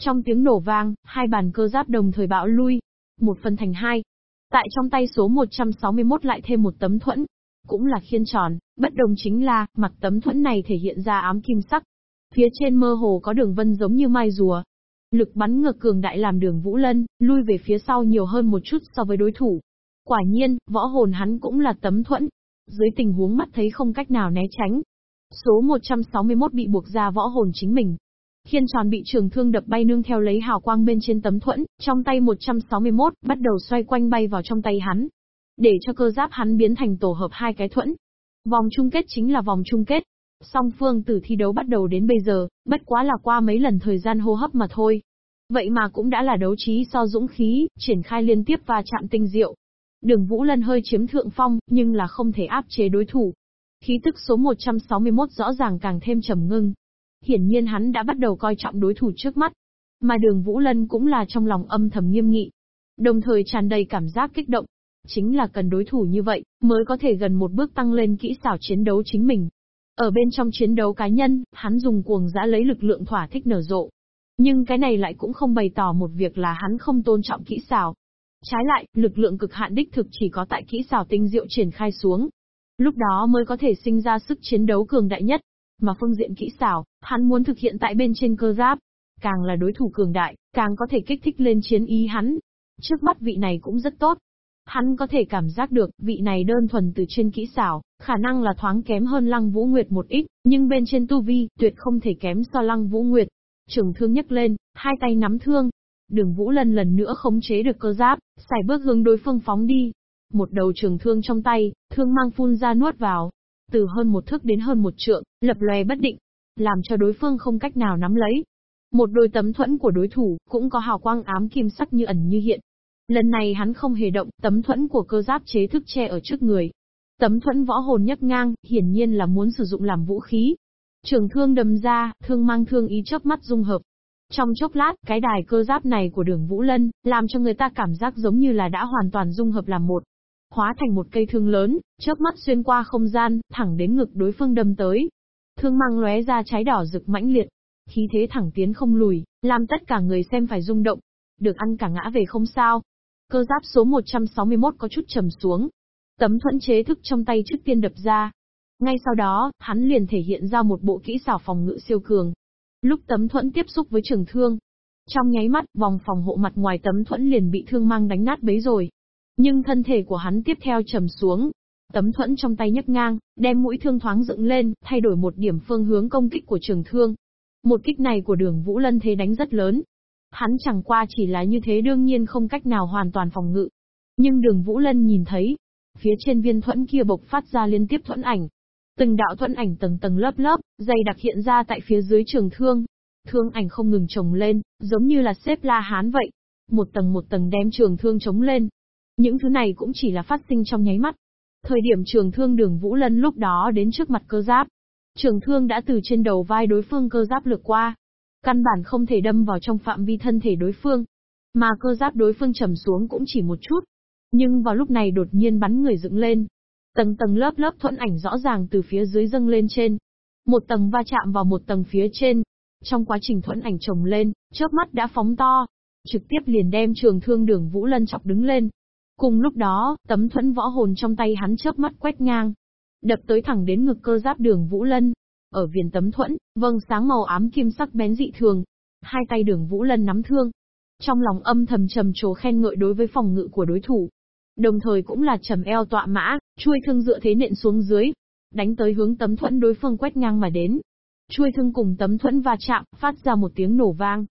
trong tiếng nổ vang, hai bàn cơ giáp đồng thời bão lui. Một phần thành hai. Tại trong tay số 161 lại thêm một tấm thuẫn. Cũng là khiên tròn, bất đồng chính là, mặt tấm thuẫn này thể hiện ra ám kim sắc. Phía trên mơ hồ có đường vân giống như mai rùa. Lực bắn ngược cường đại làm đường Vũ Lân, lui về phía sau nhiều hơn một chút so với đối thủ. Quả nhiên, võ hồn hắn cũng là tấm thuẫn. Dưới tình huống mắt thấy không cách nào né tránh, Số 161 bị buộc ra võ hồn chính mình, Khiên tròn bị trường thương đập bay nương theo lấy hào quang bên trên tấm thuẫn, trong tay 161, bắt đầu xoay quanh bay vào trong tay hắn. Để cho cơ giáp hắn biến thành tổ hợp hai cái thuẫn. Vòng chung kết chính là vòng chung kết. Song phương từ thi đấu bắt đầu đến bây giờ, bất quá là qua mấy lần thời gian hô hấp mà thôi. Vậy mà cũng đã là đấu trí so dũng khí, triển khai liên tiếp và chạm tinh diệu. Đường Vũ Lân hơi chiếm thượng phong, nhưng là không thể áp chế đối thủ. Khí tức số 161 rõ ràng càng thêm trầm ngưng, Hiển nhiên hắn đã bắt đầu coi trọng đối thủ trước mắt. Mà đường Vũ Lân cũng là trong lòng âm thầm nghiêm nghị. Đồng thời tràn đầy cảm giác kích động. Chính là cần đối thủ như vậy, mới có thể gần một bước tăng lên kỹ xảo chiến đấu chính mình. Ở bên trong chiến đấu cá nhân, hắn dùng cuồng dã lấy lực lượng thỏa thích nở rộ. Nhưng cái này lại cũng không bày tỏ một việc là hắn không tôn trọng kỹ xảo. Trái lại, lực lượng cực hạn đích thực chỉ có tại kỹ xảo tinh diệu triển khai xuống. Lúc đó mới có thể sinh ra sức chiến đấu cường đại nhất. Mà phương diện kỹ xảo, hắn muốn thực hiện tại bên trên cơ giáp. Càng là đối thủ cường đại, càng có thể kích thích lên chiến ý hắn. Trước mắt vị này cũng rất tốt. Hắn có thể cảm giác được, vị này đơn thuần từ trên kỹ xảo, khả năng là thoáng kém hơn Lăng Vũ Nguyệt một ít, nhưng bên trên tu vi, tuyệt không thể kém so Lăng Vũ Nguyệt. Trường thương nhấc lên, hai tay nắm thương. Đường Vũ lần lần nữa khống chế được cơ giáp, xài bước hướng đối phương phóng đi. Một đầu trường thương trong tay, thương mang phun ra nuốt vào, từ hơn một thước đến hơn một trượng, lập lòe bất định, làm cho đối phương không cách nào nắm lấy. Một đôi tấm thuẫn của đối thủ, cũng có hào quang ám kim sắc như ẩn như hiện. Lần này hắn không hề động, tấm thuẫn của cơ giáp chế thức che ở trước người. Tấm thuẫn võ hồn nhấc ngang, hiển nhiên là muốn sử dụng làm vũ khí. Trường thương đâm ra, thương mang thương ý chớp mắt dung hợp. Trong chốc lát, cái đài cơ giáp này của đường Vũ Lân, làm cho người ta cảm giác giống như là đã hoàn toàn dung hợp làm một hóa thành một cây thương lớn, chớp mắt xuyên qua không gian, thẳng đến ngực đối phương đâm tới. Thương mang lóe ra cháy đỏ rực mãnh liệt, khí thế thẳng tiến không lùi, làm tất cả người xem phải rung động. Được ăn cả ngã về không sao. Cơ giáp số 161 có chút trầm xuống. Tấm thuẫn chế thức trong tay trước tiên đập ra. Ngay sau đó, hắn liền thể hiện ra một bộ kỹ xảo phòng ngự siêu cường. Lúc tấm thuẫn tiếp xúc với trường thương, trong nháy mắt, vòng phòng hộ mặt ngoài tấm thuẫn liền bị thương mang đánh nát bấy rồi. Nhưng thân thể của hắn tiếp theo trầm xuống. Tấm thuẫn trong tay nhấc ngang, đem mũi thương thoáng dựng lên, thay đổi một điểm phương hướng công kích của trường thương. Một kích này của đường Vũ Lân thế đánh rất lớn. Hắn chẳng qua chỉ là như thế đương nhiên không cách nào hoàn toàn phòng ngự. Nhưng đường Vũ Lân nhìn thấy, phía trên viên thuẫn kia bộc phát ra liên tiếp thuẫn ảnh. Từng đạo thuẫn ảnh tầng tầng lớp lớp, dày đặc hiện ra tại phía dưới trường thương. Thương ảnh không ngừng trồng lên, giống như là xếp la hán vậy. Một tầng một tầng đem trường thương chống lên. Những thứ này cũng chỉ là phát sinh trong nháy mắt. Thời điểm trường thương đường Vũ Lân lúc đó đến trước mặt cơ giáp. Trường thương đã từ trên đầu vai đối phương cơ giáp lược qua. Căn bản không thể đâm vào trong phạm vi thân thể đối phương. Mà cơ giáp đối phương trầm xuống cũng chỉ một chút. Nhưng vào lúc này đột nhiên bắn người dựng lên. Tầng tầng lớp lớp thuẫn ảnh rõ ràng từ phía dưới dâng lên trên. Một tầng va chạm vào một tầng phía trên, trong quá trình thuẫn ảnh chồng lên, chớp mắt đã phóng to, trực tiếp liền đem trường thương đường Vũ Lân chọc đứng lên. Cùng lúc đó, tấm thuẫn võ hồn trong tay hắn chớp mắt quét ngang, đập tới thẳng đến ngực cơ giáp đường Vũ Lân. Ở viền tấm thuẫn, vâng sáng màu ám kim sắc bén dị thường. Hai tay đường Vũ Lân nắm thương. Trong lòng âm thầm trầm trồ khen ngợi đối với phòng ngự của đối thủ. Đồng thời cũng là trầm eo tọa mã, chuôi thương dựa thế nện xuống dưới. Đánh tới hướng tấm thuẫn đối phương quét ngang mà đến. Chuôi thương cùng tấm thuẫn va chạm, phát ra một tiếng nổ vang.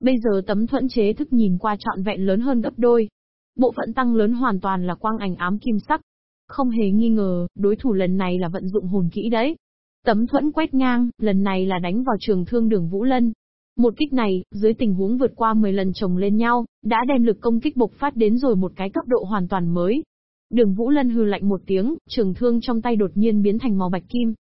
Bây giờ tấm thuẫn chế thức nhìn qua trọn vẹn lớn hơn gấp đôi. Bộ phận tăng lớn hoàn toàn là quang ảnh ám kim sắc. Không hề nghi ngờ, đối thủ lần này là vận dụng hồn kỹ đấy. Tấm thuẫn quét ngang, lần này là đánh vào trường thương đường Vũ Lân. Một kích này, dưới tình huống vượt qua 10 lần chồng lên nhau, đã đem lực công kích bộc phát đến rồi một cái cấp độ hoàn toàn mới. Đường Vũ Lân hừ lạnh một tiếng, trường thương trong tay đột nhiên biến thành màu bạch kim,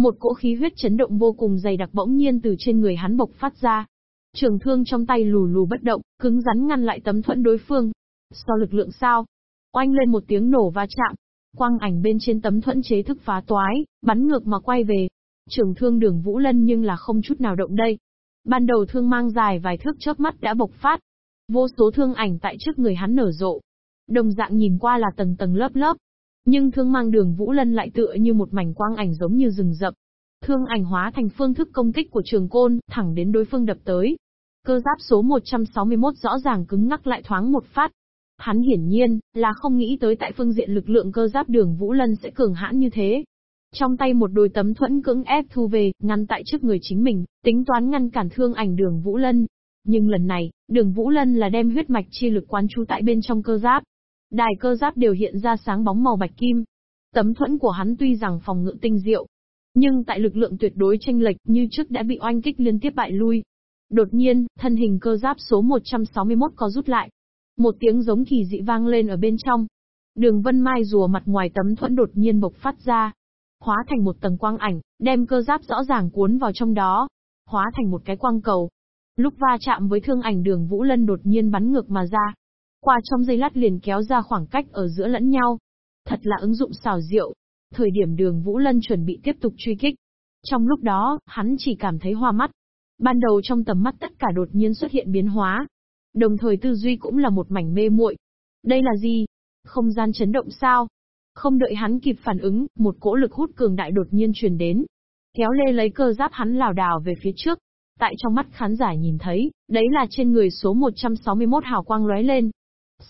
một cỗ khí huyết chấn động vô cùng dày đặc bỗng nhiên từ trên người hắn bộc phát ra. Trường thương trong tay lù lù bất động, cứng rắn ngăn lại tấm thuẫn đối phương. So lực lượng sao? Oanh lên một tiếng nổ va chạm. Quang ảnh bên trên tấm thuẫn chế thức phá toái, bắn ngược mà quay về. Trường thương đường Vũ Lân nhưng là không chút nào động đây. Ban đầu thương mang dài vài thước chớp mắt đã bộc phát. Vô số thương ảnh tại trước người hắn nở rộ. Đồng dạng nhìn qua là tầng tầng lớp lớp, nhưng thương mang đường Vũ Lân lại tựa như một mảnh quang ảnh giống như rừng rậm. Thương ảnh hóa thành phương thức công kích của trường côn, thẳng đến đối phương đập tới. Cơ giáp số 161 rõ ràng cứng ngắc lại thoáng một phát. Hắn hiển nhiên, là không nghĩ tới tại phương diện lực lượng cơ giáp đường Vũ Lân sẽ cường hãn như thế. Trong tay một đôi tấm thuẫn cưỡng ép thu về, ngăn tại trước người chính mình, tính toán ngăn cản thương ảnh đường Vũ Lân. Nhưng lần này, đường Vũ Lân là đem huyết mạch chi lực quán chú tại bên trong cơ giáp. Đài cơ giáp đều hiện ra sáng bóng màu bạch kim. Tấm thuẫn của hắn tuy rằng phòng ngự tinh diệu, nhưng tại lực lượng tuyệt đối tranh lệch như trước đã bị oanh kích liên tiếp bại lui. Đột nhiên, thân hình cơ giáp số 161 có rút lại. Một tiếng giống kỳ dị vang lên ở bên trong. Đường vân mai rùa mặt ngoài tấm thuẫn đột nhiên bộc phát ra. Hóa thành một tầng quang ảnh, đem cơ giáp rõ ràng cuốn vào trong đó. Hóa thành một cái quang cầu. Lúc va chạm với thương ảnh đường Vũ Lân đột nhiên bắn ngược mà ra. Qua trong giây lát liền kéo ra khoảng cách ở giữa lẫn nhau. Thật là ứng dụng xảo diệu. Thời điểm đường Vũ Lân chuẩn bị tiếp tục truy kích. Trong lúc đó, hắn chỉ cảm thấy hoa mắt. Ban đầu trong tầm mắt tất cả đột nhiên xuất hiện biến hóa. Đồng thời tư duy cũng là một mảnh mê muội. Đây là gì? Không gian chấn động sao? Không đợi hắn kịp phản ứng, một cỗ lực hút cường đại đột nhiên truyền đến. Kéo lê lấy cơ giáp hắn lảo đảo về phía trước. Tại trong mắt khán giả nhìn thấy, đấy là trên người số 161 hào quang lóe lên.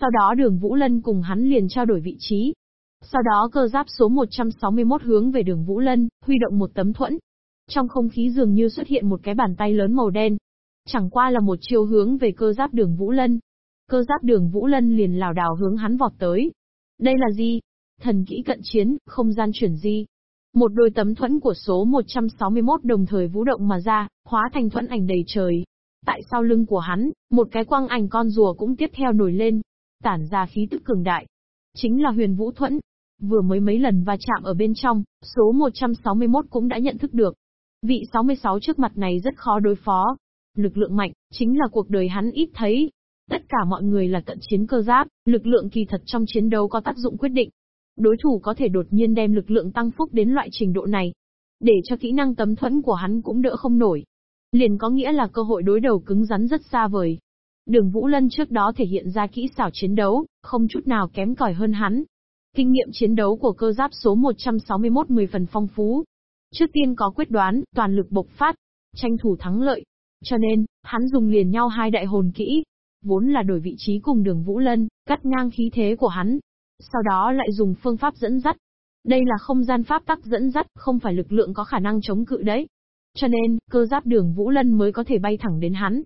Sau đó đường Vũ Lân cùng hắn liền trao đổi vị trí. Sau đó cơ giáp số 161 hướng về đường Vũ Lân, huy động một tấm thuẫn. Trong không khí dường như xuất hiện một cái bàn tay lớn màu đen. Chẳng qua là một chiều hướng về cơ giáp đường Vũ Lân. Cơ giáp đường Vũ Lân liền lảo đảo hướng hắn vọt tới. Đây là gì? Thần kỹ cận chiến, không gian chuyển di. Một đôi tấm thuẫn của số 161 đồng thời vũ động mà ra, hóa thành thuẫn ảnh đầy trời. Tại sau lưng của hắn, một cái quang ảnh con rùa cũng tiếp theo nổi lên, tản ra khí tức cường đại. Chính là huyền vũ thuẫn. Vừa mới mấy lần va chạm ở bên trong, số 161 cũng đã nhận thức được. Vị 66 trước mặt này rất khó đối phó. Lực lượng mạnh, chính là cuộc đời hắn ít thấy. Tất cả mọi người là cận chiến cơ giáp, lực lượng kỳ thật trong chiến đấu có tác dụng quyết định. Đối thủ có thể đột nhiên đem lực lượng tăng phúc đến loại trình độ này. Để cho kỹ năng tấm thuẫn của hắn cũng đỡ không nổi. Liền có nghĩa là cơ hội đối đầu cứng rắn rất xa vời. Đường Vũ Lân trước đó thể hiện ra kỹ xảo chiến đấu, không chút nào kém cỏi hơn hắn. Kinh nghiệm chiến đấu của cơ giáp số 161 10 phần phong phú. Trước tiên có quyết đoán, toàn lực bộc phát, tranh thủ thắng lợi. Cho nên, hắn dùng liền nhau hai đại hồn kỹ, vốn là đổi vị trí cùng đường Vũ Lân, cắt ngang khí thế của hắn. Sau đó lại dùng phương pháp dẫn dắt. Đây là không gian pháp tắc dẫn dắt, không phải lực lượng có khả năng chống cự đấy. Cho nên, cơ giáp đường Vũ Lân mới có thể bay thẳng đến hắn.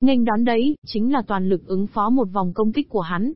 Nghênh đón đấy, chính là toàn lực ứng phó một vòng công kích của hắn.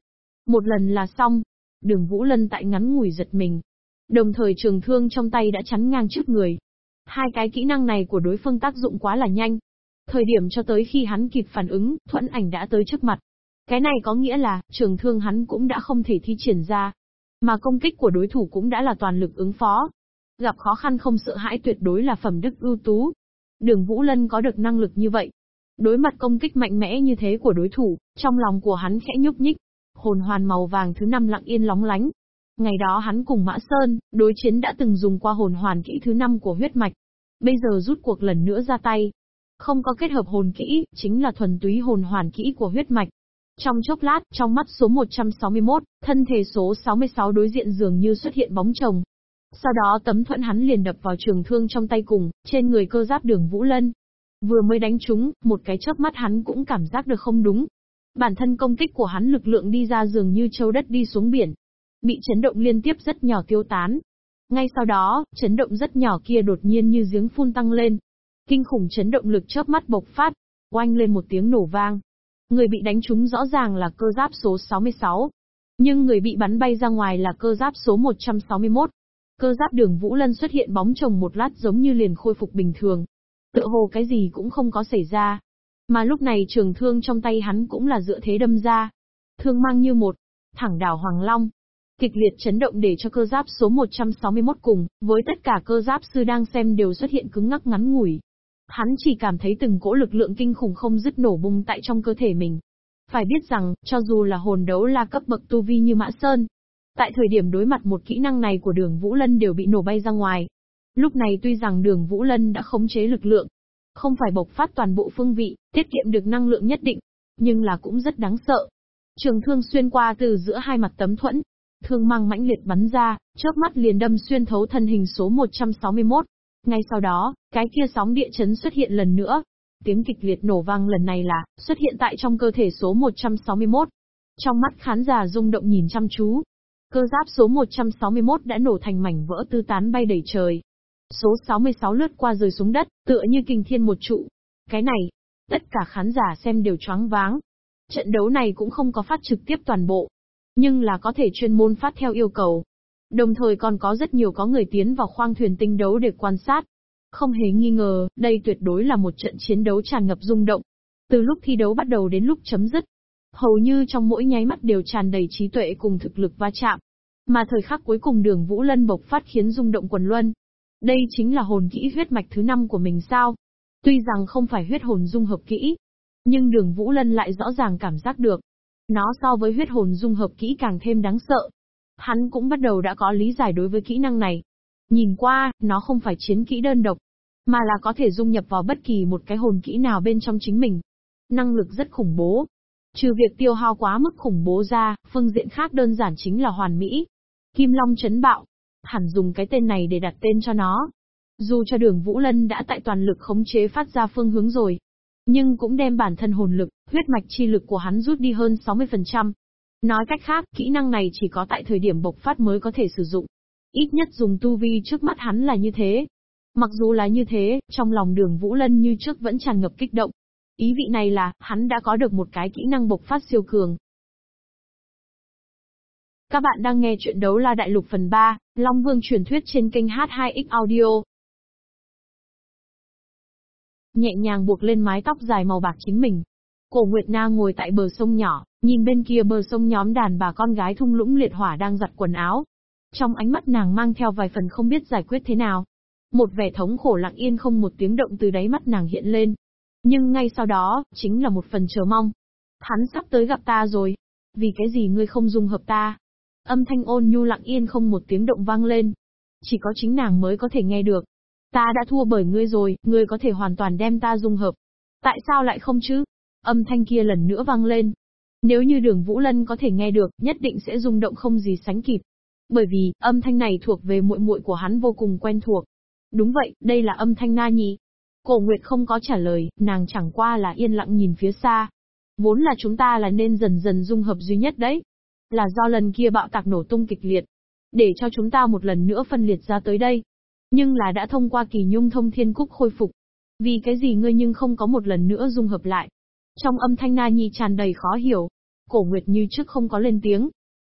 Một lần là xong. Đường Vũ Lân tại ngắn ngủi giật mình. Đồng thời trường thương trong tay đã chắn ngang trước người. Hai cái kỹ năng này của đối phương tác dụng quá là nhanh, Thời điểm cho tới khi hắn kịp phản ứng, thuẫn ảnh đã tới trước mặt. Cái này có nghĩa là, trường thương hắn cũng đã không thể thi triển ra. Mà công kích của đối thủ cũng đã là toàn lực ứng phó. Gặp khó khăn không sợ hãi tuyệt đối là phẩm đức ưu tú. Đường Vũ Lân có được năng lực như vậy. Đối mặt công kích mạnh mẽ như thế của đối thủ, trong lòng của hắn khẽ nhúc nhích. Hồn hoàn màu vàng thứ năm lặng yên lóng lánh. Ngày đó hắn cùng Mã Sơn, đối chiến đã từng dùng qua hồn hoàn kỹ thứ năm của huyết mạch. Bây giờ rút cuộc lần nữa ra tay, không có kết hợp hồn kỹ, chính là thuần túy hồn hoàn kỹ của huyết mạch. Trong chốc lát, trong mắt số 161, thân thể số 66 đối diện dường như xuất hiện bóng chồng. Sau đó tấm thuẫn hắn liền đập vào trường thương trong tay cùng, trên người cơ giáp đường Vũ Lân. Vừa mới đánh trúng, một cái chớp mắt hắn cũng cảm giác được không đúng. Bản thân công kích của hắn lực lượng đi ra dường như châu đất đi xuống biển. Bị chấn động liên tiếp rất nhỏ tiêu tán. Ngay sau đó, chấn động rất nhỏ kia đột nhiên như giếng phun tăng lên, Kinh khủng chấn động lực chớp mắt bộc phát, oanh lên một tiếng nổ vang. Người bị đánh trúng rõ ràng là cơ giáp số 66. Nhưng người bị bắn bay ra ngoài là cơ giáp số 161. Cơ giáp đường Vũ Lân xuất hiện bóng chồng một lát giống như liền khôi phục bình thường. Tựa hồ cái gì cũng không có xảy ra. Mà lúc này trường thương trong tay hắn cũng là dựa thế đâm ra. Thương mang như một, thẳng đảo Hoàng Long. Kịch liệt chấn động để cho cơ giáp số 161 cùng, với tất cả cơ giáp sư đang xem đều xuất hiện cứng ngắc ngắn ngủi. Hắn chỉ cảm thấy từng cỗ lực lượng kinh khủng không dứt nổ bung tại trong cơ thể mình. Phải biết rằng, cho dù là hồn đấu la cấp bậc tu vi như Mã Sơn, tại thời điểm đối mặt một kỹ năng này của đường Vũ Lân đều bị nổ bay ra ngoài. Lúc này tuy rằng đường Vũ Lân đã khống chế lực lượng, không phải bộc phát toàn bộ phương vị, tiết kiệm được năng lượng nhất định, nhưng là cũng rất đáng sợ. Trường thương xuyên qua từ giữa hai mặt tấm thuẫn, thương mang mãnh liệt bắn ra, chớp mắt liền đâm xuyên thấu thân hình số 161. Ngay sau đó, cái kia sóng địa chấn xuất hiện lần nữa. Tiếng kịch liệt nổ vang lần này là, xuất hiện tại trong cơ thể số 161. Trong mắt khán giả rung động nhìn chăm chú. Cơ giáp số 161 đã nổ thành mảnh vỡ tư tán bay đầy trời. Số 66 lướt qua rơi xuống đất, tựa như kinh thiên một trụ. Cái này, tất cả khán giả xem đều choáng váng. Trận đấu này cũng không có phát trực tiếp toàn bộ, nhưng là có thể chuyên môn phát theo yêu cầu. Đồng thời còn có rất nhiều có người tiến vào khoang thuyền tinh đấu để quan sát. Không hề nghi ngờ, đây tuyệt đối là một trận chiến đấu tràn ngập rung động. Từ lúc thi đấu bắt đầu đến lúc chấm dứt, hầu như trong mỗi nháy mắt đều tràn đầy trí tuệ cùng thực lực va chạm. Mà thời khắc cuối cùng đường Vũ Lân bộc phát khiến rung động quần luân. Đây chính là hồn kỹ huyết mạch thứ năm của mình sao? Tuy rằng không phải huyết hồn dung hợp kỹ, nhưng đường Vũ Lân lại rõ ràng cảm giác được. Nó so với huyết hồn dung hợp kỹ càng thêm đáng sợ. Hắn cũng bắt đầu đã có lý giải đối với kỹ năng này. Nhìn qua, nó không phải chiến kỹ đơn độc, mà là có thể dung nhập vào bất kỳ một cái hồn kỹ nào bên trong chính mình. Năng lực rất khủng bố. Trừ việc tiêu hao quá mức khủng bố ra, phương diện khác đơn giản chính là hoàn mỹ. Kim Long chấn bạo. Hẳn dùng cái tên này để đặt tên cho nó. Dù cho đường Vũ Lân đã tại toàn lực khống chế phát ra phương hướng rồi, nhưng cũng đem bản thân hồn lực, huyết mạch chi lực của hắn rút đi hơn 60%. Nói cách khác, kỹ năng này chỉ có tại thời điểm bộc phát mới có thể sử dụng. Ít nhất dùng tu vi trước mắt hắn là như thế. Mặc dù là như thế, trong lòng đường Vũ Lân như trước vẫn tràn ngập kích động. Ý vị này là, hắn đã có được một cái kỹ năng bộc phát siêu cường. Các bạn đang nghe chuyện đấu la đại lục phần 3, Long Vương truyền thuyết trên kênh H2X Audio. Nhẹ nhàng buộc lên mái tóc dài màu bạc chính mình. Cổ Nguyệt Na ngồi tại bờ sông nhỏ, Nhìn bên kia bờ sông nhóm đàn bà con gái thung lũng liệt hỏa đang giặt quần áo. Trong ánh mắt nàng mang theo vài phần không biết giải quyết thế nào. Một vẻ thống khổ lặng yên không một tiếng động từ đáy mắt nàng hiện lên. Nhưng ngay sau đó, chính là một phần chờ mong. Hắn sắp tới gặp ta rồi. Vì cái gì ngươi không dung hợp ta? Âm thanh ôn nhu lặng yên không một tiếng động vang lên. Chỉ có chính nàng mới có thể nghe được. Ta đã thua bởi ngươi rồi, ngươi có thể hoàn toàn đem ta dung hợp. Tại sao lại không chứ? Âm thanh kia lần nữa vang lên, nếu như đường Vũ Lân có thể nghe được, nhất định sẽ rung động không gì sánh kịp. Bởi vì, âm thanh này thuộc về muội muội của hắn vô cùng quen thuộc. Đúng vậy, đây là âm thanh Na nhị. Cổ Nguyệt không có trả lời, nàng chẳng qua là yên lặng nhìn phía xa. Vốn là chúng ta là nên dần dần dung hợp duy nhất đấy. Là do lần kia bạo tạc nổ tung kịch liệt. Để cho chúng ta một lần nữa phân liệt ra tới đây. Nhưng là đã thông qua kỳ nhung thông thiên cúc khôi phục. Vì cái gì ngươi nhưng không có một lần nữa dung hợp lại. Trong âm thanh Na Nhi tràn đầy khó hiểu. Cổ Nguyệt như trước không có lên tiếng.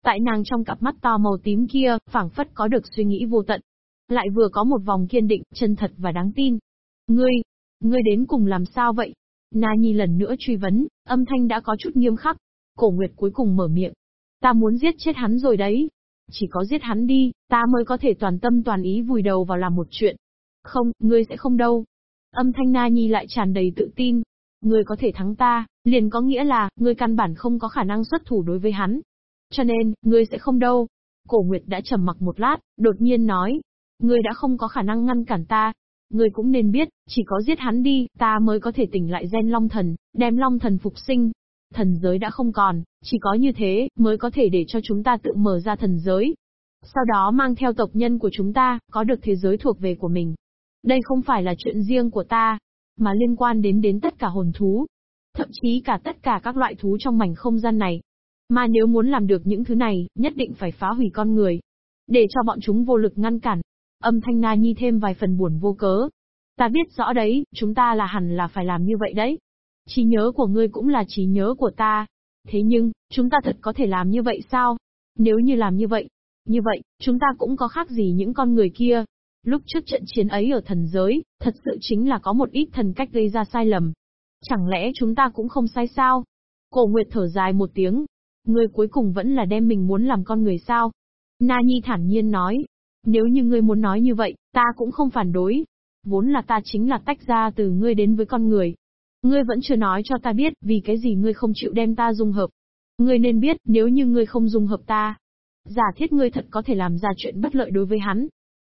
Tại nàng trong cặp mắt to màu tím kia, phảng phất có được suy nghĩ vô tận. Lại vừa có một vòng kiên định, chân thật và đáng tin. Ngươi, ngươi đến cùng làm sao vậy? Na Nhi lần nữa truy vấn, âm thanh đã có chút nghiêm khắc. Cổ Nguyệt cuối cùng mở miệng. Ta muốn giết chết hắn rồi đấy. Chỉ có giết hắn đi, ta mới có thể toàn tâm toàn ý vùi đầu vào làm một chuyện. Không, ngươi sẽ không đâu. Âm thanh Na Nhi lại tràn đầy tự tin. Ngươi có thể thắng ta, liền có nghĩa là, ngươi căn bản không có khả năng xuất thủ đối với hắn. Cho nên, ngươi sẽ không đâu. Cổ Nguyệt đã trầm mặc một lát, đột nhiên nói. Ngươi đã không có khả năng ngăn cản ta. Ngươi cũng nên biết, chỉ có giết hắn đi, ta mới có thể tỉnh lại gen long thần, đem long thần phục sinh. Thần giới đã không còn, chỉ có như thế, mới có thể để cho chúng ta tự mở ra thần giới. Sau đó mang theo tộc nhân của chúng ta, có được thế giới thuộc về của mình. Đây không phải là chuyện riêng của ta, mà liên quan đến đến tất cả hồn thú. Thậm chí cả tất cả các loại thú trong mảnh không gian này. Mà nếu muốn làm được những thứ này, nhất định phải phá hủy con người. Để cho bọn chúng vô lực ngăn cản. Âm thanh Na Nhi thêm vài phần buồn vô cớ. Ta biết rõ đấy, chúng ta là hẳn là phải làm như vậy đấy. Trí nhớ của ngươi cũng là trí nhớ của ta. Thế nhưng, chúng ta thật có thể làm như vậy sao? Nếu như làm như vậy, như vậy, chúng ta cũng có khác gì những con người kia. Lúc trước trận chiến ấy ở thần giới, thật sự chính là có một ít thần cách gây ra sai lầm. Chẳng lẽ chúng ta cũng không sai sao? Cổ Nguyệt thở dài một tiếng, Ngươi cuối cùng vẫn là đem mình muốn làm con người sao? Na Nhi thản nhiên nói. Nếu như ngươi muốn nói như vậy, ta cũng không phản đối. Vốn là ta chính là tách ra từ ngươi đến với con người. Ngươi vẫn chưa nói cho ta biết vì cái gì ngươi không chịu đem ta dung hợp. Ngươi nên biết nếu như ngươi không dung hợp ta. Giả thiết ngươi thật có thể làm ra chuyện bất lợi đối với hắn.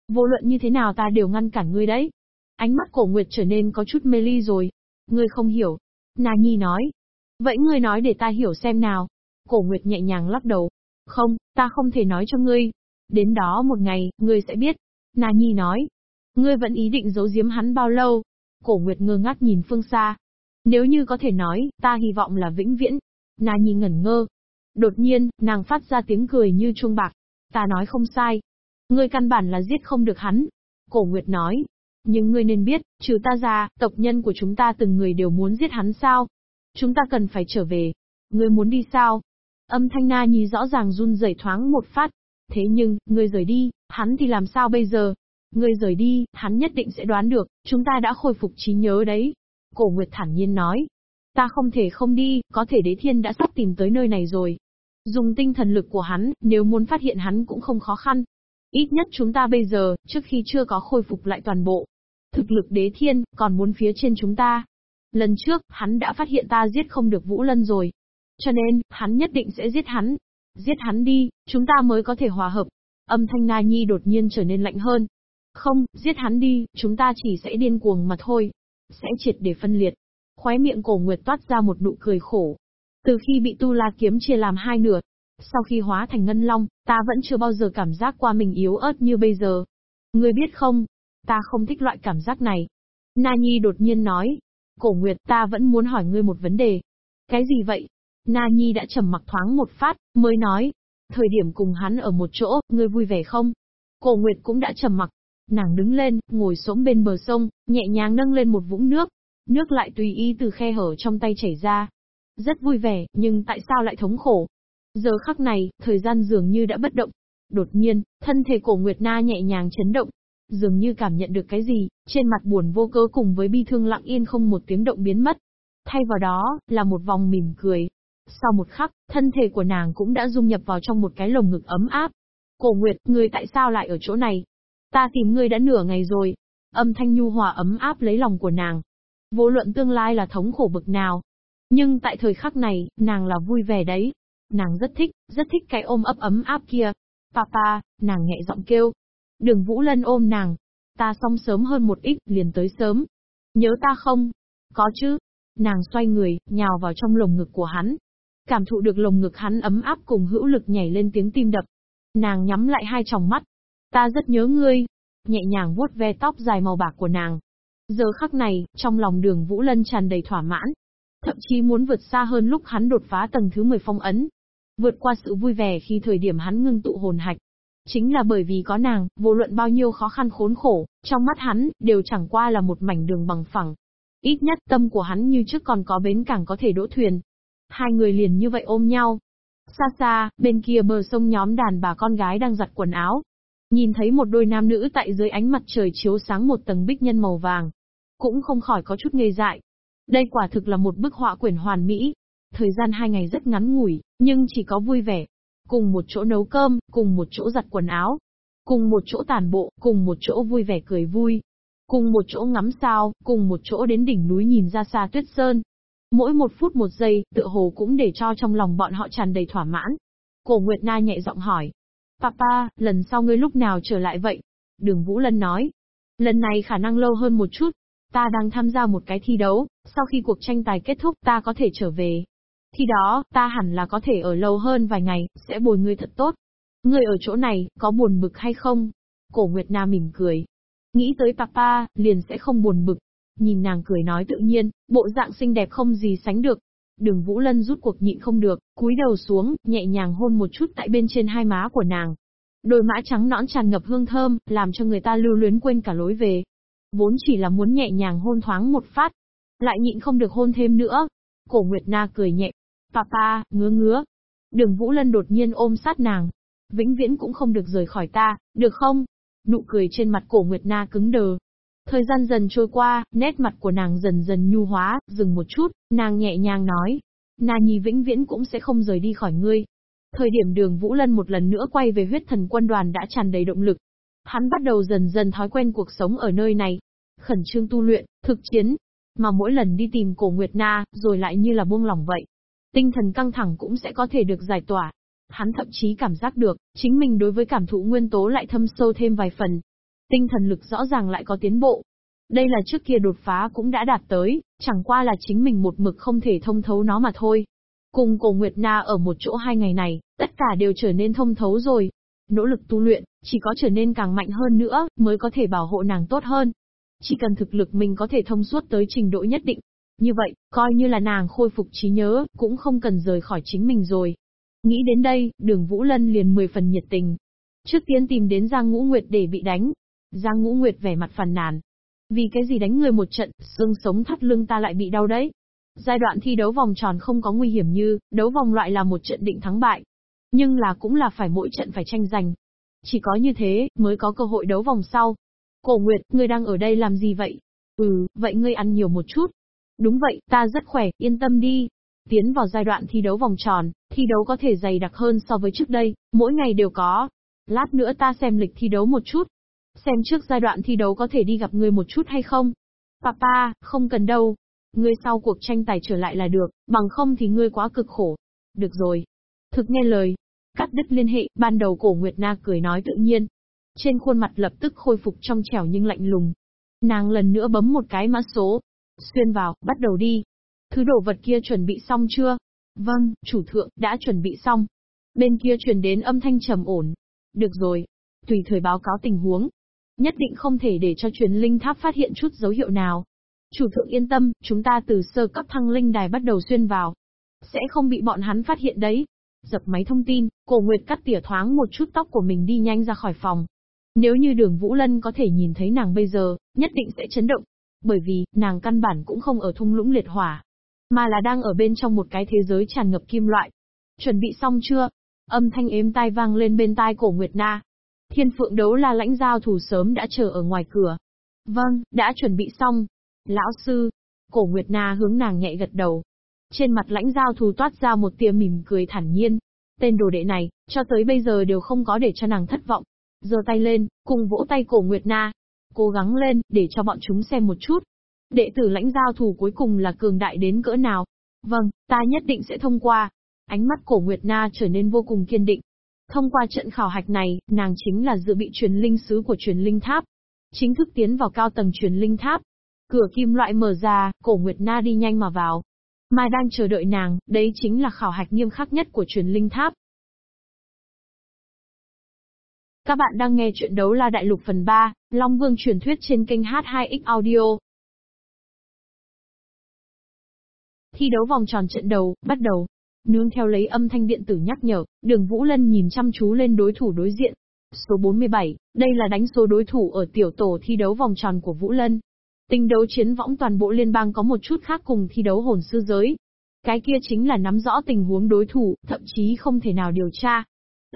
Vô luận như thế nào ta đều ngăn cản ngươi đấy. Ánh mắt cổ nguyệt trở nên có chút mê ly rồi. Ngươi không hiểu. Na Nhi nói. Vậy ngươi nói để ta hiểu xem nào. Cổ Nguyệt nhẹ nhàng lắc đầu. Không, ta không thể nói cho ngươi. Đến đó một ngày, ngươi sẽ biết. Na Nhi nói. Ngươi vẫn ý định giấu giếm hắn bao lâu? Cổ Nguyệt ngơ ngác nhìn phương xa. Nếu như có thể nói, ta hy vọng là vĩnh viễn. Na Nhi ngẩn ngơ. Đột nhiên, nàng phát ra tiếng cười như chuông bạc. Ta nói không sai. Ngươi căn bản là giết không được hắn. Cổ Nguyệt nói. Nhưng ngươi nên biết, trừ ta ra, tộc nhân của chúng ta từng người đều muốn giết hắn sao? Chúng ta cần phải trở về. Ngươi muốn đi sao? Âm thanh na nhí rõ ràng run rẩy thoáng một phát. Thế nhưng, ngươi rời đi, hắn thì làm sao bây giờ? Ngươi rời đi, hắn nhất định sẽ đoán được, chúng ta đã khôi phục trí nhớ đấy. Cổ Nguyệt thản nhiên nói. Ta không thể không đi, có thể đế thiên đã sắp tìm tới nơi này rồi. Dùng tinh thần lực của hắn, nếu muốn phát hiện hắn cũng không khó khăn. Ít nhất chúng ta bây giờ, trước khi chưa có khôi phục lại toàn bộ. Thực lực đế thiên, còn muốn phía trên chúng ta. Lần trước, hắn đã phát hiện ta giết không được Vũ Lân rồi. Cho nên, hắn nhất định sẽ giết hắn. Giết hắn đi, chúng ta mới có thể hòa hợp. Âm thanh Na Nhi đột nhiên trở nên lạnh hơn. Không, giết hắn đi, chúng ta chỉ sẽ điên cuồng mà thôi. Sẽ triệt để phân liệt. Khóe miệng cổ nguyệt toát ra một nụ cười khổ. Từ khi bị Tu La kiếm chia làm hai nửa, sau khi hóa thành ngân long, ta vẫn chưa bao giờ cảm giác qua mình yếu ớt như bây giờ. Ngươi biết không, ta không thích loại cảm giác này. Na Nhi đột nhiên nói, cổ nguyệt ta vẫn muốn hỏi ngươi một vấn đề. Cái gì vậy? Na Nhi đã trầm mặc thoáng một phát, mới nói. Thời điểm cùng hắn ở một chỗ, ngươi vui vẻ không? Cổ Nguyệt cũng đã trầm mặc. Nàng đứng lên, ngồi xổm bên bờ sông, nhẹ nhàng nâng lên một vũng nước. Nước lại tùy ý từ khe hở trong tay chảy ra. Rất vui vẻ, nhưng tại sao lại thống khổ? Giờ khắc này, thời gian dường như đã bất động. Đột nhiên, thân thể cổ Nguyệt Na nhẹ nhàng chấn động. Dường như cảm nhận được cái gì, trên mặt buồn vô cớ cùng với bi thương lặng yên không một tiếng động biến mất. Thay vào đó, là một vòng mỉm cười, sau một khắc, thân thể của nàng cũng đã dung nhập vào trong một cái lồng ngực ấm áp. Cổ Nguyệt, ngươi tại sao lại ở chỗ này? Ta tìm ngươi đã nửa ngày rồi. Âm thanh nhu hòa ấm áp lấy lòng của nàng. Vô luận tương lai là thống khổ bực nào. Nhưng tại thời khắc này, nàng là vui vẻ đấy. Nàng rất thích, rất thích cái ôm ấp ấm áp kia. Papa, nàng nhẹ giọng kêu. Đường Vũ Lân ôm nàng. Ta xong sớm hơn một ít, liền tới sớm. Nhớ ta không? Có chứ. Nàng xoay người, nhào vào trong lồng ngực của hắn, Cảm thụ được lồng ngực hắn ấm áp cùng hữu lực nhảy lên tiếng tim đập. Nàng nhắm lại hai tròng mắt. Ta rất nhớ ngươi. Nhẹ nhàng vuốt ve tóc dài màu bạc của nàng. Giờ khắc này, trong lòng đường Vũ Lân tràn đầy thỏa mãn. Thậm chí muốn vượt xa hơn lúc hắn đột phá tầng thứ 10 phong ấn. Vượt qua sự vui vẻ khi thời điểm hắn ngưng tụ hồn hạch. Chính là bởi vì có nàng, vô luận bao nhiêu khó khăn khốn khổ, trong mắt hắn, đều chẳng qua là một mảnh đường bằng phẳng. Ít nhất tâm của hắn như trước còn có bến cảng có thể đỗ thuyền. Hai người liền như vậy ôm nhau. Xa xa, bên kia bờ sông nhóm đàn bà con gái đang giặt quần áo. Nhìn thấy một đôi nam nữ tại dưới ánh mặt trời chiếu sáng một tầng bích nhân màu vàng. Cũng không khỏi có chút ngây dại. Đây quả thực là một bức họa quyển hoàn mỹ. Thời gian hai ngày rất ngắn ngủi, nhưng chỉ có vui vẻ, cùng một chỗ nấu cơm, cùng một chỗ giặt quần áo, cùng một chỗ tàn bộ, cùng một chỗ vui vẻ cười vui, cùng một chỗ ngắm sao, cùng một chỗ đến đỉnh núi nhìn ra xa tuyết sơn. Mỗi một phút một giây, tựa hồ cũng để cho trong lòng bọn họ tràn đầy thỏa mãn. Cổ Nguyệt Na nhẹ giọng hỏi. Papa, lần sau ngươi lúc nào trở lại vậy? Đường Vũ Lân nói. Lần này khả năng lâu hơn một chút. Ta đang tham gia một cái thi đấu, sau khi cuộc tranh tài kết thúc ta có thể trở về. Khi đó, ta hẳn là có thể ở lâu hơn vài ngày, sẽ bồi ngươi thật tốt. Ngươi ở chỗ này, có buồn bực hay không? Cổ Nguyệt Na mỉm cười. Nghĩ tới papa, liền sẽ không buồn bực. Nhìn nàng cười nói tự nhiên, bộ dạng xinh đẹp không gì sánh được. Đường Vũ Lân rút cuộc nhịn không được, cúi đầu xuống, nhẹ nhàng hôn một chút tại bên trên hai má của nàng. Đôi mã trắng nõn tràn ngập hương thơm, làm cho người ta lưu luyến quên cả lối về. Vốn chỉ là muốn nhẹ nhàng hôn thoáng một phát, lại nhịn không được hôn thêm nữa. Cổ Nguyệt Na cười nhẹ, Papa, ngứa ngứa. Đường Vũ Lân đột nhiên ôm sát nàng. Vĩnh viễn cũng không được rời khỏi ta, được không? Nụ cười trên mặt cổ Nguyệt Na cứng đờ. Thời gian dần trôi qua, nét mặt của nàng dần dần nhu hóa, dừng một chút, nàng nhẹ nhàng nói. Na Nhi vĩnh viễn cũng sẽ không rời đi khỏi ngươi. Thời điểm đường Vũ Lân một lần nữa quay về huyết thần quân đoàn đã tràn đầy động lực. Hắn bắt đầu dần dần thói quen cuộc sống ở nơi này. Khẩn trương tu luyện, thực chiến. Mà mỗi lần đi tìm cổ Nguyệt Na, rồi lại như là buông lỏng vậy tinh thần căng thẳng cũng sẽ có thể được giải tỏa. Hắn thậm chí cảm giác được, chính mình đối với cảm thụ nguyên tố lại thâm sâu thêm vài phần. Tinh thần lực rõ ràng lại có tiến bộ. Đây là trước kia đột phá cũng đã đạt tới, chẳng qua là chính mình một mực không thể thông thấu nó mà thôi. Cùng cổ Nguyệt Na ở một chỗ hai ngày này, tất cả đều trở nên thông thấu rồi. Nỗ lực tu luyện, chỉ có trở nên càng mạnh hơn nữa, mới có thể bảo hộ nàng tốt hơn. Chỉ cần thực lực mình có thể thông suốt tới trình độ nhất định, như vậy, coi như là nàng khôi phục trí nhớ, cũng không cần rời khỏi chính mình rồi. Nghĩ đến đây, đường Vũ Lân liền mười phần nhiệt tình. Trước tiên tìm đến Giang Ngũ Nguyệt để bị đánh. Giang Ngũ Nguyệt vẻ mặt phàn nàn. Vì cái gì đánh người một trận, xương sống thắt lưng ta lại bị đau đấy. Giai đoạn thi đấu vòng tròn không có nguy hiểm như, đấu vòng loại là một trận định thắng bại. Nhưng là cũng là phải mỗi trận phải tranh giành. Chỉ có như thế, mới có cơ hội đấu vòng sau. Cổ Nguyệt, ngươi đang ở đây làm gì vậy? Ừ, vậy ngươi ăn nhiều một chút, Đúng vậy, ta rất khỏe, yên tâm đi. Tiến vào giai đoạn thi đấu vòng tròn, thi đấu có thể dày đặc hơn so với trước đây, mỗi ngày đều có. Lát nữa ta xem lịch thi đấu một chút. Xem trước giai đoạn thi đấu có thể đi gặp người một chút hay không. Papa, không cần đâu. Ngươi sau cuộc tranh tài trở lại là được, bằng không thì ngươi quá cực khổ. Được rồi. Thực nghe lời. Cắt đứt liên hệ, ban đầu cổ Nguyệt Na cười nói tự nhiên. Trên khuôn mặt lập tức khôi phục trong trẻo nhưng lạnh lùng. Nàng lần nữa bấm một cái mã số, Xuyên vào, bắt đầu đi. Thứ đồ vật kia chuẩn bị xong chưa? Vâng, chủ thượng, đã chuẩn bị xong. Bên kia truyền đến âm thanh trầm ổn. Được rồi. Tùy thời báo cáo tình huống. Nhất định không thể để cho truyền linh tháp phát hiện chút dấu hiệu nào. Chủ thượng yên tâm, chúng ta từ sơ cấp thăng linh đài bắt đầu xuyên vào. Sẽ không bị bọn hắn phát hiện đấy. Dập máy thông tin, cổ nguyệt cắt tỉa thoáng một chút tóc của mình đi nhanh ra khỏi phòng. Nếu như đường Vũ Lân có thể nhìn thấy nàng bây giờ, nhất định sẽ chấn động, bởi vì, nàng căn bản cũng không ở thung lũng liệt hỏa, mà là đang ở bên trong một cái thế giới tràn ngập kim loại. Chuẩn bị xong chưa? Âm thanh êm tai vang lên bên tai cổ Nguyệt Na. Thiên phượng đấu là lãnh giao thủ sớm đã chờ ở ngoài cửa. Vâng, đã chuẩn bị xong. Lão sư. Cổ Nguyệt Na hướng nàng nhẹ gật đầu. Trên mặt lãnh giao thủ toát ra một tia mỉm cười thản nhiên. Tên đồ đệ này, cho tới bây giờ đều không có để cho nàng thất vọng. giơ tay lên, cùng vỗ tay cổ Nguyệt Na, cố gắng lên, để cho bọn chúng xem một chút. Đệ tử lãnh giao thủ cuối cùng là cường đại đến cỡ nào? Vâng, ta nhất định sẽ thông qua. Ánh mắt cổ Nguyệt Na trở nên vô cùng kiên định. Thông qua trận khảo hạch này, nàng chính là dự bị truyền linh sứ của truyền linh tháp. Chính thức tiến vào cao tầng truyền linh tháp. Cửa kim loại mở ra, cổ Nguyệt Na đi nhanh mà vào. Mai đang chờ đợi nàng, đấy chính là khảo hạch nghiêm khắc nhất của truyền linh tháp. Các bạn đang nghe chuyện đấu la đại lục phần 3, Long Vương truyền thuyết trên kênh H2X Audio. Thi đấu vòng tròn trận đầu, bắt đầu. Nương theo lấy âm thanh điện tử nhắc nhở, đường Vũ Lân nhìn chăm chú lên đối thủ đối diện. Số 47, đây là đánh số đối thủ ở tiểu tổ thi đấu vòng tròn của Vũ Lân. Tình đấu chiến võng toàn bộ liên bang có một chút khác cùng thi đấu hồn sư giới. Cái kia chính là nắm rõ tình huống đối thủ, thậm chí không thể nào điều tra,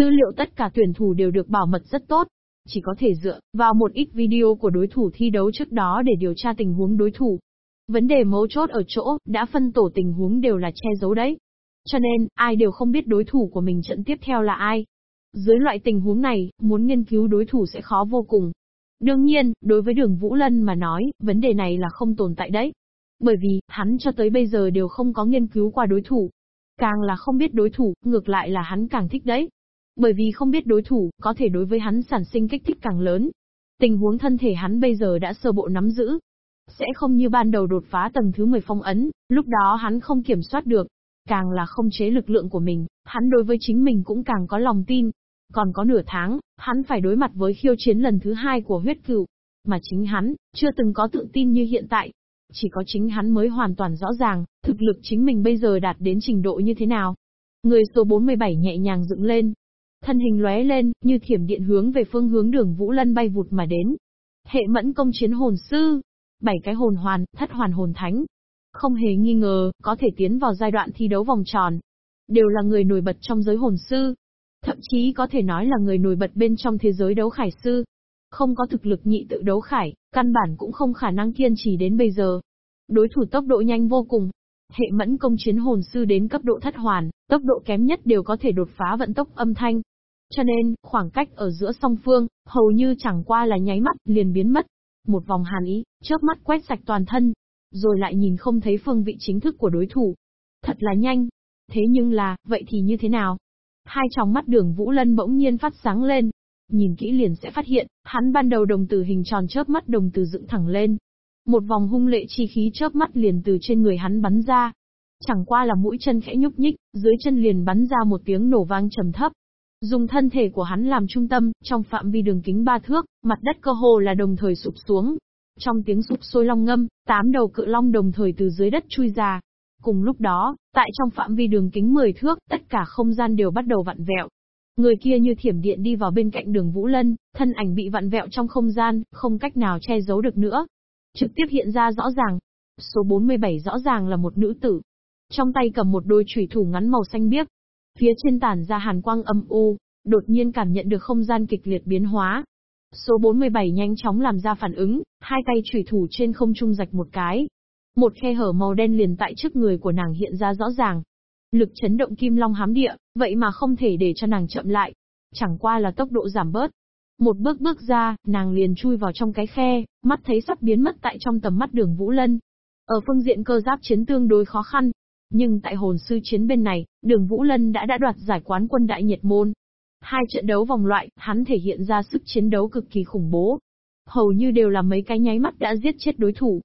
Tư liệu tất cả tuyển thủ đều được bảo mật rất tốt. Chỉ có thể dựa vào một ít video của đối thủ thi đấu trước đó để điều tra tình huống đối thủ. Vấn đề mấu chốt ở chỗ, đã phân tổ tình huống đều là che giấu đấy. Cho nên, ai đều không biết đối thủ của mình trận tiếp theo là ai. Dưới loại tình huống này, muốn nghiên cứu đối thủ sẽ khó vô cùng. Đương nhiên, đối với đường Vũ Lân mà nói, vấn đề này là không tồn tại đấy. Bởi vì, hắn cho tới bây giờ đều không có nghiên cứu qua đối thủ. Càng là không biết đối thủ, ngược lại là hắn càng thích đấy. Bởi vì không biết đối thủ, có thể đối với hắn sản sinh kích thích càng lớn. Tình huống thân thể hắn bây giờ đã sơ bộ nắm giữ. Sẽ không như ban đầu đột phá tầng thứ 10 phong ấn, lúc đó hắn không kiểm soát được. Càng là không chế lực lượng của mình, hắn đối với chính mình cũng càng có lòng tin. Còn có nửa tháng, hắn phải đối mặt với khiêu chiến lần thứ hai của huyết cựu. Mà chính hắn, chưa từng có tự tin như hiện tại. Chỉ có chính hắn mới hoàn toàn rõ ràng, thực lực chính mình bây giờ đạt đến trình độ như thế nào. Người số 47 nhẹ nhàng dựng lên, Thân hình lóe lên, như thiểm điện hướng về phương hướng đường Vũ Lân bay vụt mà đến. Hệ mẫn công chiến hồn sư. Bảy cái hồn hoàn, thất hoàn hồn thánh. Không hề nghi ngờ, có thể tiến vào giai đoạn thi đấu vòng tròn. Đều là người nổi bật trong giới hồn sư. Thậm chí có thể nói là người nổi bật bên trong thế giới đấu khải sư. Không có thực lực nhị tự đấu khải, căn bản cũng không khả năng kiên trì đến bây giờ. Đối thủ tốc độ nhanh vô cùng, hệ mẫn công chiến hồn sư đến cấp độ thất hoàn, tốc độ kém nhất đều có thể đột phá vận tốc âm thanh. Cho nên, khoảng cách ở giữa song phương, hầu như chẳng qua là nháy mắt, liền biến mất. Một vòng hàn ý, chớp mắt quét sạch toàn thân, rồi lại nhìn không thấy phương vị chính thức của đối thủ. Thật là nhanh. Thế nhưng là, vậy thì như thế nào? Hai tròng mắt đường Vũ Lân bỗng nhiên phát sáng lên. Nhìn kỹ liền sẽ phát hiện, hắn ban đầu đồng tử hình tròn chớp mắt đồng tử dựng thẳng lên. Một vòng hung lệ chi khí chớp mắt liền từ trên người hắn bắn ra. Chẳng qua là mũi chân khẽ nhúc nhích, dưới chân liền bắn ra một tiếng nổ vang trầm thấp. Dùng thân thể của hắn làm trung tâm, trong phạm vi đường kính ba thước, mặt đất cơ hồ là đồng thời sụp xuống. Trong tiếng sụp sôi long ngâm, tám đầu cự long đồng thời từ dưới đất chui ra. Cùng lúc đó, tại trong phạm vi đường kính 10 thước, tất cả không gian đều bắt đầu vặn vẹo. Người kia như thiểm điện đi vào bên cạnh đường Vũ Lân, thân ảnh bị vặn vẹo trong không gian, không cách nào che giấu được nữa. Trực tiếp hiện ra rõ ràng. Số 47 rõ ràng là một nữ tử. Trong tay cầm một đôi chủy thủ ngắn màu xanh biếc, Phía trên tản ra hàn quang âm u, đột nhiên cảm nhận được không gian kịch liệt biến hóa. Số 47 nhanh chóng làm ra phản ứng, hai tay chủy thủ trên không trung rạch một cái. Một khe hở màu đen liền tại trước người của nàng hiện ra rõ ràng. Lực chấn động kim long hám địa, vậy mà không thể để cho nàng chậm lại. Chẳng qua là tốc độ giảm bớt. Một bước bước ra, nàng liền chui vào trong cái khe, mắt thấy sắp biến mất tại trong tầm mắt đường Vũ Lân. Ở phương diện cơ giáp chiến tương đối khó khăn, nhưng tại hồn sư chiến bên này, đường Vũ Lân đã đã đoạt giải quán quân đại nhiệt môn. Hai trận đấu vòng loại, hắn thể hiện ra sức chiến đấu cực kỳ khủng bố. Hầu như đều là mấy cái nháy mắt đã giết chết đối thủ.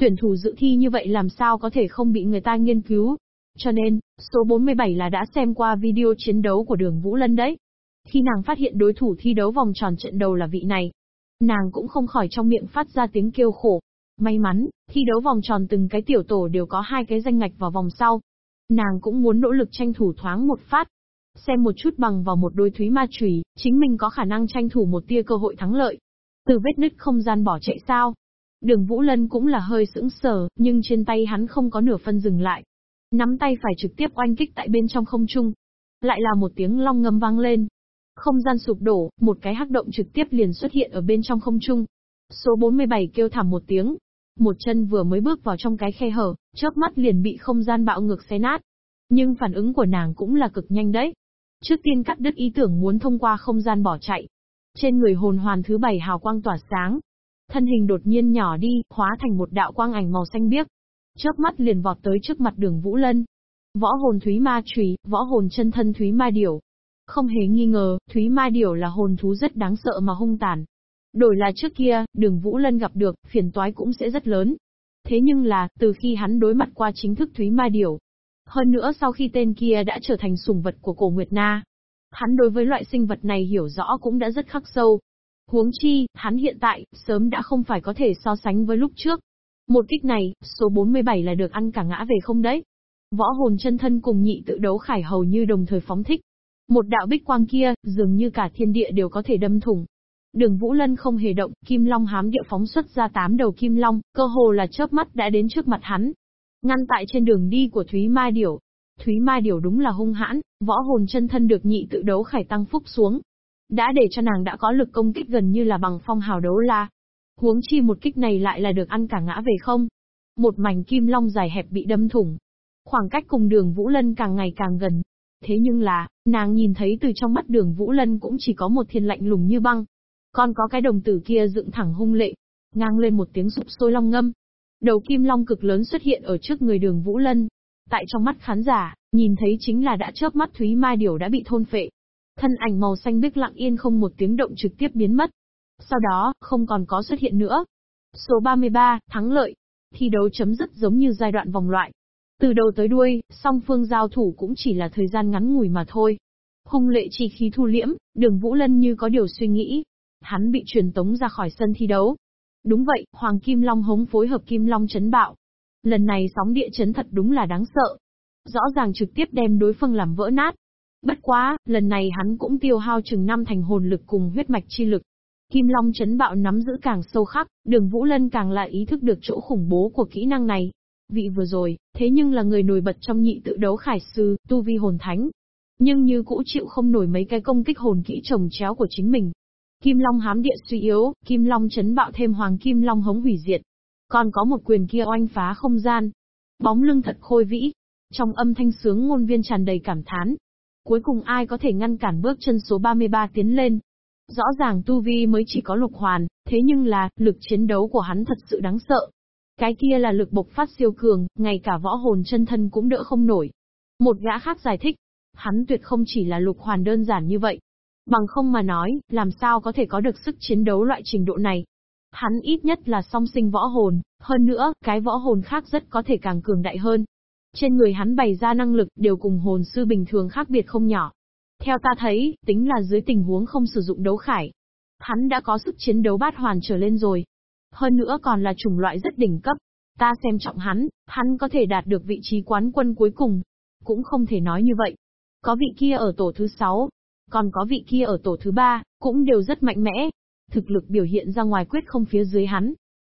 Tuyển thủ dự thi như vậy làm sao có thể không bị người ta nghiên cứu. Cho nên, số 47 là đã xem qua video chiến đấu của đường Vũ Lân đấy. Khi nàng phát hiện đối thủ thi đấu vòng tròn trận đầu là vị này, nàng cũng không khỏi trong miệng phát ra tiếng kêu khổ. May mắn, thi đấu vòng tròn từng cái tiểu tổ đều có hai cái danh ngạch vào vòng sau. Nàng cũng muốn nỗ lực tranh thủ thoáng một phát. Xem một chút bằng vào một đôi thúy ma chùy, chính mình có khả năng tranh thủ một tia cơ hội thắng lợi. Từ vết nứt không gian bỏ chạy sao? Đường Vũ Lân cũng là hơi sững sờ, nhưng trên tay hắn không có nửa phân dừng lại. Nắm tay phải trực tiếp oanh kích tại bên trong không trung. Lại là một tiếng long ngâm vang lên. Không gian sụp đổ, một cái hắc động trực tiếp liền xuất hiện ở bên trong không trung. Số 47 kêu thảm một tiếng, một chân vừa mới bước vào trong cái khe hở, chớp mắt liền bị không gian bạo ngược xé nát. Nhưng phản ứng của nàng cũng là cực nhanh đấy. Trước tiên cắt đứt ý tưởng muốn thông qua không gian bỏ chạy. Trên người hồn hoàn thứ bảy hào quang tỏa sáng. Thân hình đột nhiên nhỏ đi, hóa thành một đạo quang ảnh màu xanh biếc. Chớp mắt liền vọt tới trước mặt đường Vũ Lân. Võ hồn Thúy Ma Trùy, võ hồn chân thân Thúy Ma Điểu. Không hề nghi ngờ, Thúy Ma Điểu là hồn thú rất đáng sợ mà hung tàn, Đổi là trước kia, đường Vũ Lân gặp được, phiền toái cũng sẽ rất lớn. Thế nhưng là, từ khi hắn đối mặt qua chính thức Thúy Ma Điểu. Hơn nữa sau khi tên kia đã trở thành sùng vật của cổ Nguyệt Na. Hắn đối với loại sinh vật này hiểu rõ cũng đã rất khắc sâu. Huống chi, hắn hiện tại, sớm đã không phải có thể so sánh với lúc trước. Một kích này, số 47 là được ăn cả ngã về không đấy. Võ hồn chân thân cùng nhị tự đấu khải hầu như đồng thời phóng thích. Một đạo bích quang kia, dường như cả thiên địa đều có thể đâm thủng. Đường Vũ Lân không hề động, Kim Long hám địa phóng xuất ra tám đầu Kim Long, cơ hồ là chớp mắt đã đến trước mặt hắn. Ngăn tại trên đường đi của Thúy Mai Điểu. Thúy Mai Điểu đúng là hung hãn, võ hồn chân thân được nhị tự đấu khải tăng phúc xuống. Đã để cho nàng đã có lực công kích gần như là bằng phong hào đấu la. Huống chi một kích này lại là được ăn cả ngã về không. Một mảnh kim long dài hẹp bị đâm thủng. Khoảng cách cùng đường Vũ Lân càng ngày càng gần. Thế nhưng là, nàng nhìn thấy từ trong mắt đường Vũ Lân cũng chỉ có một thiên lạnh lùng như băng, còn có cái đồng tử kia dựng thẳng hung lệ, ngang lên một tiếng sụp sôi long ngâm. Đầu kim long cực lớn xuất hiện ở trước người đường Vũ Lân. Tại trong mắt khán giả, nhìn thấy chính là đã chớp mắt Thúy Mai Điểu đã bị thôn phệ. Thân ảnh màu xanh biếc lặng yên không một tiếng động trực tiếp biến mất. Sau đó, không còn có xuất hiện nữa. Số 33, thắng lợi. Thi đấu chấm dứt giống như giai đoạn vòng loại. Từ đầu tới đuôi, song phương giao thủ cũng chỉ là thời gian ngắn ngủi mà thôi. Hung lệ chi khí thu liễm, đường Vũ Lân như có điều suy nghĩ, Hắn bị truyền tống ra khỏi sân thi đấu. Đúng vậy, Hoàng Kim Long hống phối hợp Kim Long chấn bạo. Lần này sóng địa chấn thật đúng là đáng sợ. Rõ ràng trực tiếp đem đối phương làm vỡ nát. Bất quá, lần này hắn cũng tiêu hao chừng năm thành hồn lực cùng huyết mạch chi lực. Kim Long chấn bạo nắm giữ càng sâu khắc, đường Vũ Lân càng lại ý thức được chỗ khủng bố của kỹ năng này. Vị vừa rồi, thế nhưng là người nổi bật trong nhị tự đấu khải sư, tu vi hồn thánh. Nhưng như cũ chịu không nổi mấy cái công kích hồn kỹ trồng chéo của chính mình. Kim Long hám địa suy yếu, Kim Long chấn bạo thêm Hoàng Kim Long hống hủy diệt. Còn có một quyền kia oanh phá không gian. Bóng lưng thật khôi vĩ. Trong âm thanh sướng ngôn viên tràn đầy cảm thán. Cuối cùng ai có thể ngăn cản bước chân số 33 tiến lên. Rõ ràng Tu Vi mới chỉ có lục hoàn, thế nhưng là, lực chiến đấu của hắn thật sự đáng sợ. Cái kia là lực bộc phát siêu cường, ngay cả võ hồn chân thân cũng đỡ không nổi. Một gã khác giải thích, hắn tuyệt không chỉ là lục hoàn đơn giản như vậy, Bằng không mà nói, làm sao có thể có được sức chiến đấu loại trình độ này. Hắn ít nhất là song sinh võ hồn, hơn nữa, cái võ hồn khác rất có thể càng cường đại hơn. Trên người hắn bày ra năng lực đều cùng hồn sư bình thường khác biệt không nhỏ. Theo ta thấy, tính là dưới tình huống không sử dụng đấu khải. Hắn đã có sức chiến đấu bát hoàn trở lên rồi. Hơn nữa còn là chủng loại rất đỉnh cấp. Ta xem trọng hắn, hắn có thể đạt được vị trí quán quân cuối cùng. Cũng không thể nói như vậy. Có vị kia ở tổ thứ 6, còn có vị kia ở tổ thứ ba, cũng đều rất mạnh mẽ. Thực lực biểu hiện ra ngoài quyết không phía dưới hắn.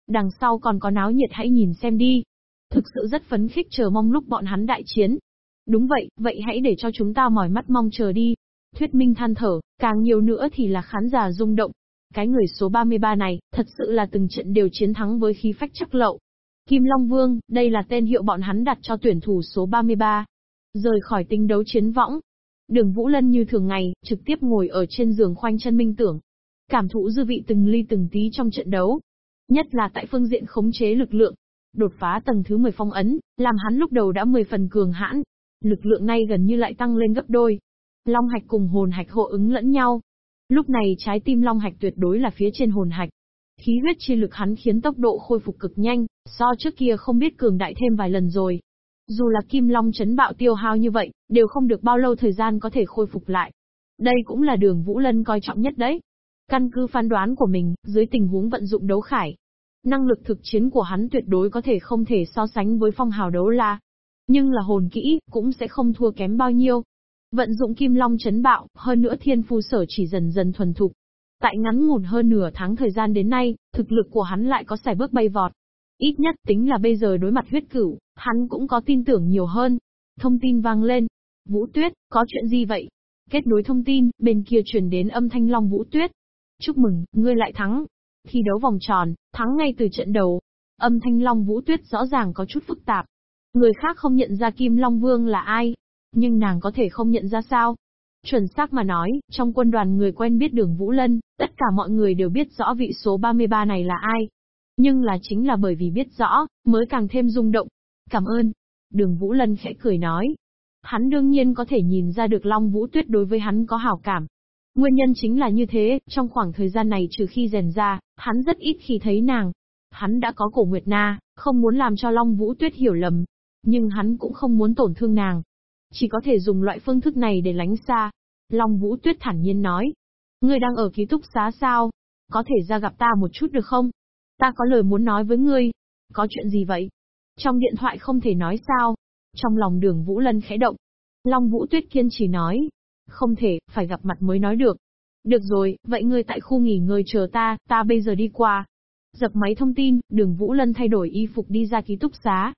Đằng sau còn có náo nhiệt hãy nhìn xem đi. Thực sự rất phấn khích chờ mong lúc bọn hắn đại chiến. Đúng vậy, vậy hãy để cho chúng ta mỏi mắt mong chờ đi. Thuyết minh than thở, càng nhiều nữa thì là khán giả rung động. Cái người số 33 này, thật sự là từng trận đều chiến thắng với khí phách chắc lậu. Kim Long Vương, đây là tên hiệu bọn hắn đặt cho tuyển thủ số 33. Rời khỏi tinh đấu chiến võng, Đường Vũ Lân như thường ngày, trực tiếp ngồi ở trên giường khoanh chân minh tưởng. Cảm thụ dư vị từng ly từng tí trong trận đấu. Nhất là tại phương diện khống chế lực lượng. Đột phá tầng thứ 10 phong ấn, làm hắn lúc đầu đã 10 phần cường hãn. Lực lượng nay gần như lại tăng lên gấp đôi. Long hạch cùng hồn hạch hộ ứng lẫn nhau. Lúc này trái tim long hạch tuyệt đối là phía trên hồn hạch. Khí huyết chi lực hắn khiến tốc độ khôi phục cực nhanh, so trước kia không biết cường đại thêm vài lần rồi. Dù là kim long chấn bạo tiêu hao như vậy, đều không được bao lâu thời gian có thể khôi phục lại. Đây cũng là đường Vũ Lân coi trọng nhất đấy. Căn cứ phán đoán của mình, dưới tình huống vận dụng đấu khải, năng lực thực chiến của hắn tuyệt đối có thể không thể so sánh với phong hào đấu la. Nhưng là hồn kỹ, cũng sẽ không thua kém bao nhiêu. Vận dụng kim long chấn bạo, hơn nữa thiên phu sở chỉ dần dần thuần thục. Tại ngắn ngủn hơn nửa tháng thời gian đến nay, thực lực của hắn lại có sải bước bay vọt. Ít nhất tính là bây giờ đối mặt huyết cửu, hắn cũng có tin tưởng nhiều hơn. Thông tin vang lên. Vũ Tuyết, có chuyện gì vậy? Kết nối thông tin, bên kia truyền đến âm thanh Long Vũ Tuyết. Chúc mừng, ngươi lại thắng. Thi đấu vòng tròn, thắng ngay từ trận đầu. Âm thanh Long Vũ Tuyết rõ ràng có chút phức tạp. Người khác không nhận ra Kim Long Vương là ai. Nhưng nàng có thể không nhận ra sao? Chuẩn xác mà nói, trong quân đoàn người quen biết đường Vũ Lân, tất cả mọi người đều biết rõ vị số 33 này là ai. Nhưng là chính là bởi vì biết rõ, mới càng thêm rung động. Cảm ơn. Đường Vũ Lân khẽ cười nói. Hắn đương nhiên có thể nhìn ra được Long Vũ Tuyết đối với hắn có hảo cảm. Nguyên nhân chính là như thế, trong khoảng thời gian này trừ khi rèn ra, hắn rất ít khi thấy nàng. Hắn đã có cổ Nguyệt Na, không muốn làm cho Long Vũ Tuyết hiểu lầm. Nhưng hắn cũng không muốn tổn thương nàng. Chỉ có thể dùng loại phương thức này để lánh xa. Long Vũ Tuyết thản nhiên nói. Ngươi đang ở ký túc xá sao? Có thể ra gặp ta một chút được không? Ta có lời muốn nói với ngươi. Có chuyện gì vậy? Trong điện thoại không thể nói sao? Trong lòng đường Vũ Lân khẽ động. Long Vũ Tuyết kiên trì nói. Không thể, phải gặp mặt mới nói được. Được rồi, vậy ngươi tại khu nghỉ ngơi chờ ta, ta bây giờ đi qua. Dập máy thông tin, đường Vũ Lân thay đổi y phục đi ra ký túc xá.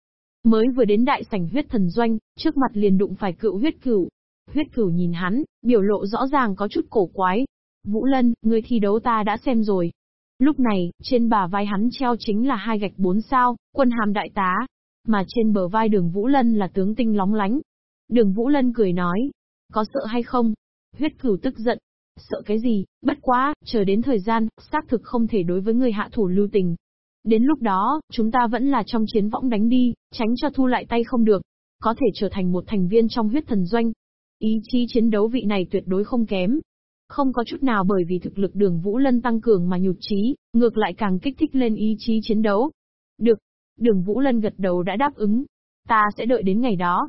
Mới vừa đến đại sảnh huyết thần doanh, trước mặt liền đụng phải cựu huyết cửu. Huyết cửu nhìn hắn, biểu lộ rõ ràng có chút cổ quái. Vũ Lân, ngươi thi đấu ta đã xem rồi. Lúc này, trên bà vai hắn treo chính là hai gạch bốn sao, quân hàm đại tá. Mà trên bờ vai đường Vũ Lân là tướng tinh lóng lánh. Đường Vũ Lân cười nói, có sợ hay không? Huyết cửu tức giận, Sợ cái gì, bất quá, chờ đến thời gian, xác thực không thể đối với người hạ thủ lưu tình. Đến lúc đó, chúng ta vẫn là trong chiến võng đánh đi, tránh cho thu lại tay không được. Có thể trở thành một thành viên trong huyết thần doanh. Ý chí chiến đấu vị này tuyệt đối không kém. Không có chút nào bởi vì thực lực đường Vũ Lân tăng cường mà nhụt chí, ngược lại càng kích thích lên ý chí chiến đấu. Được. Đường Vũ Lân gật đầu đã đáp ứng. Ta sẽ đợi đến ngày đó.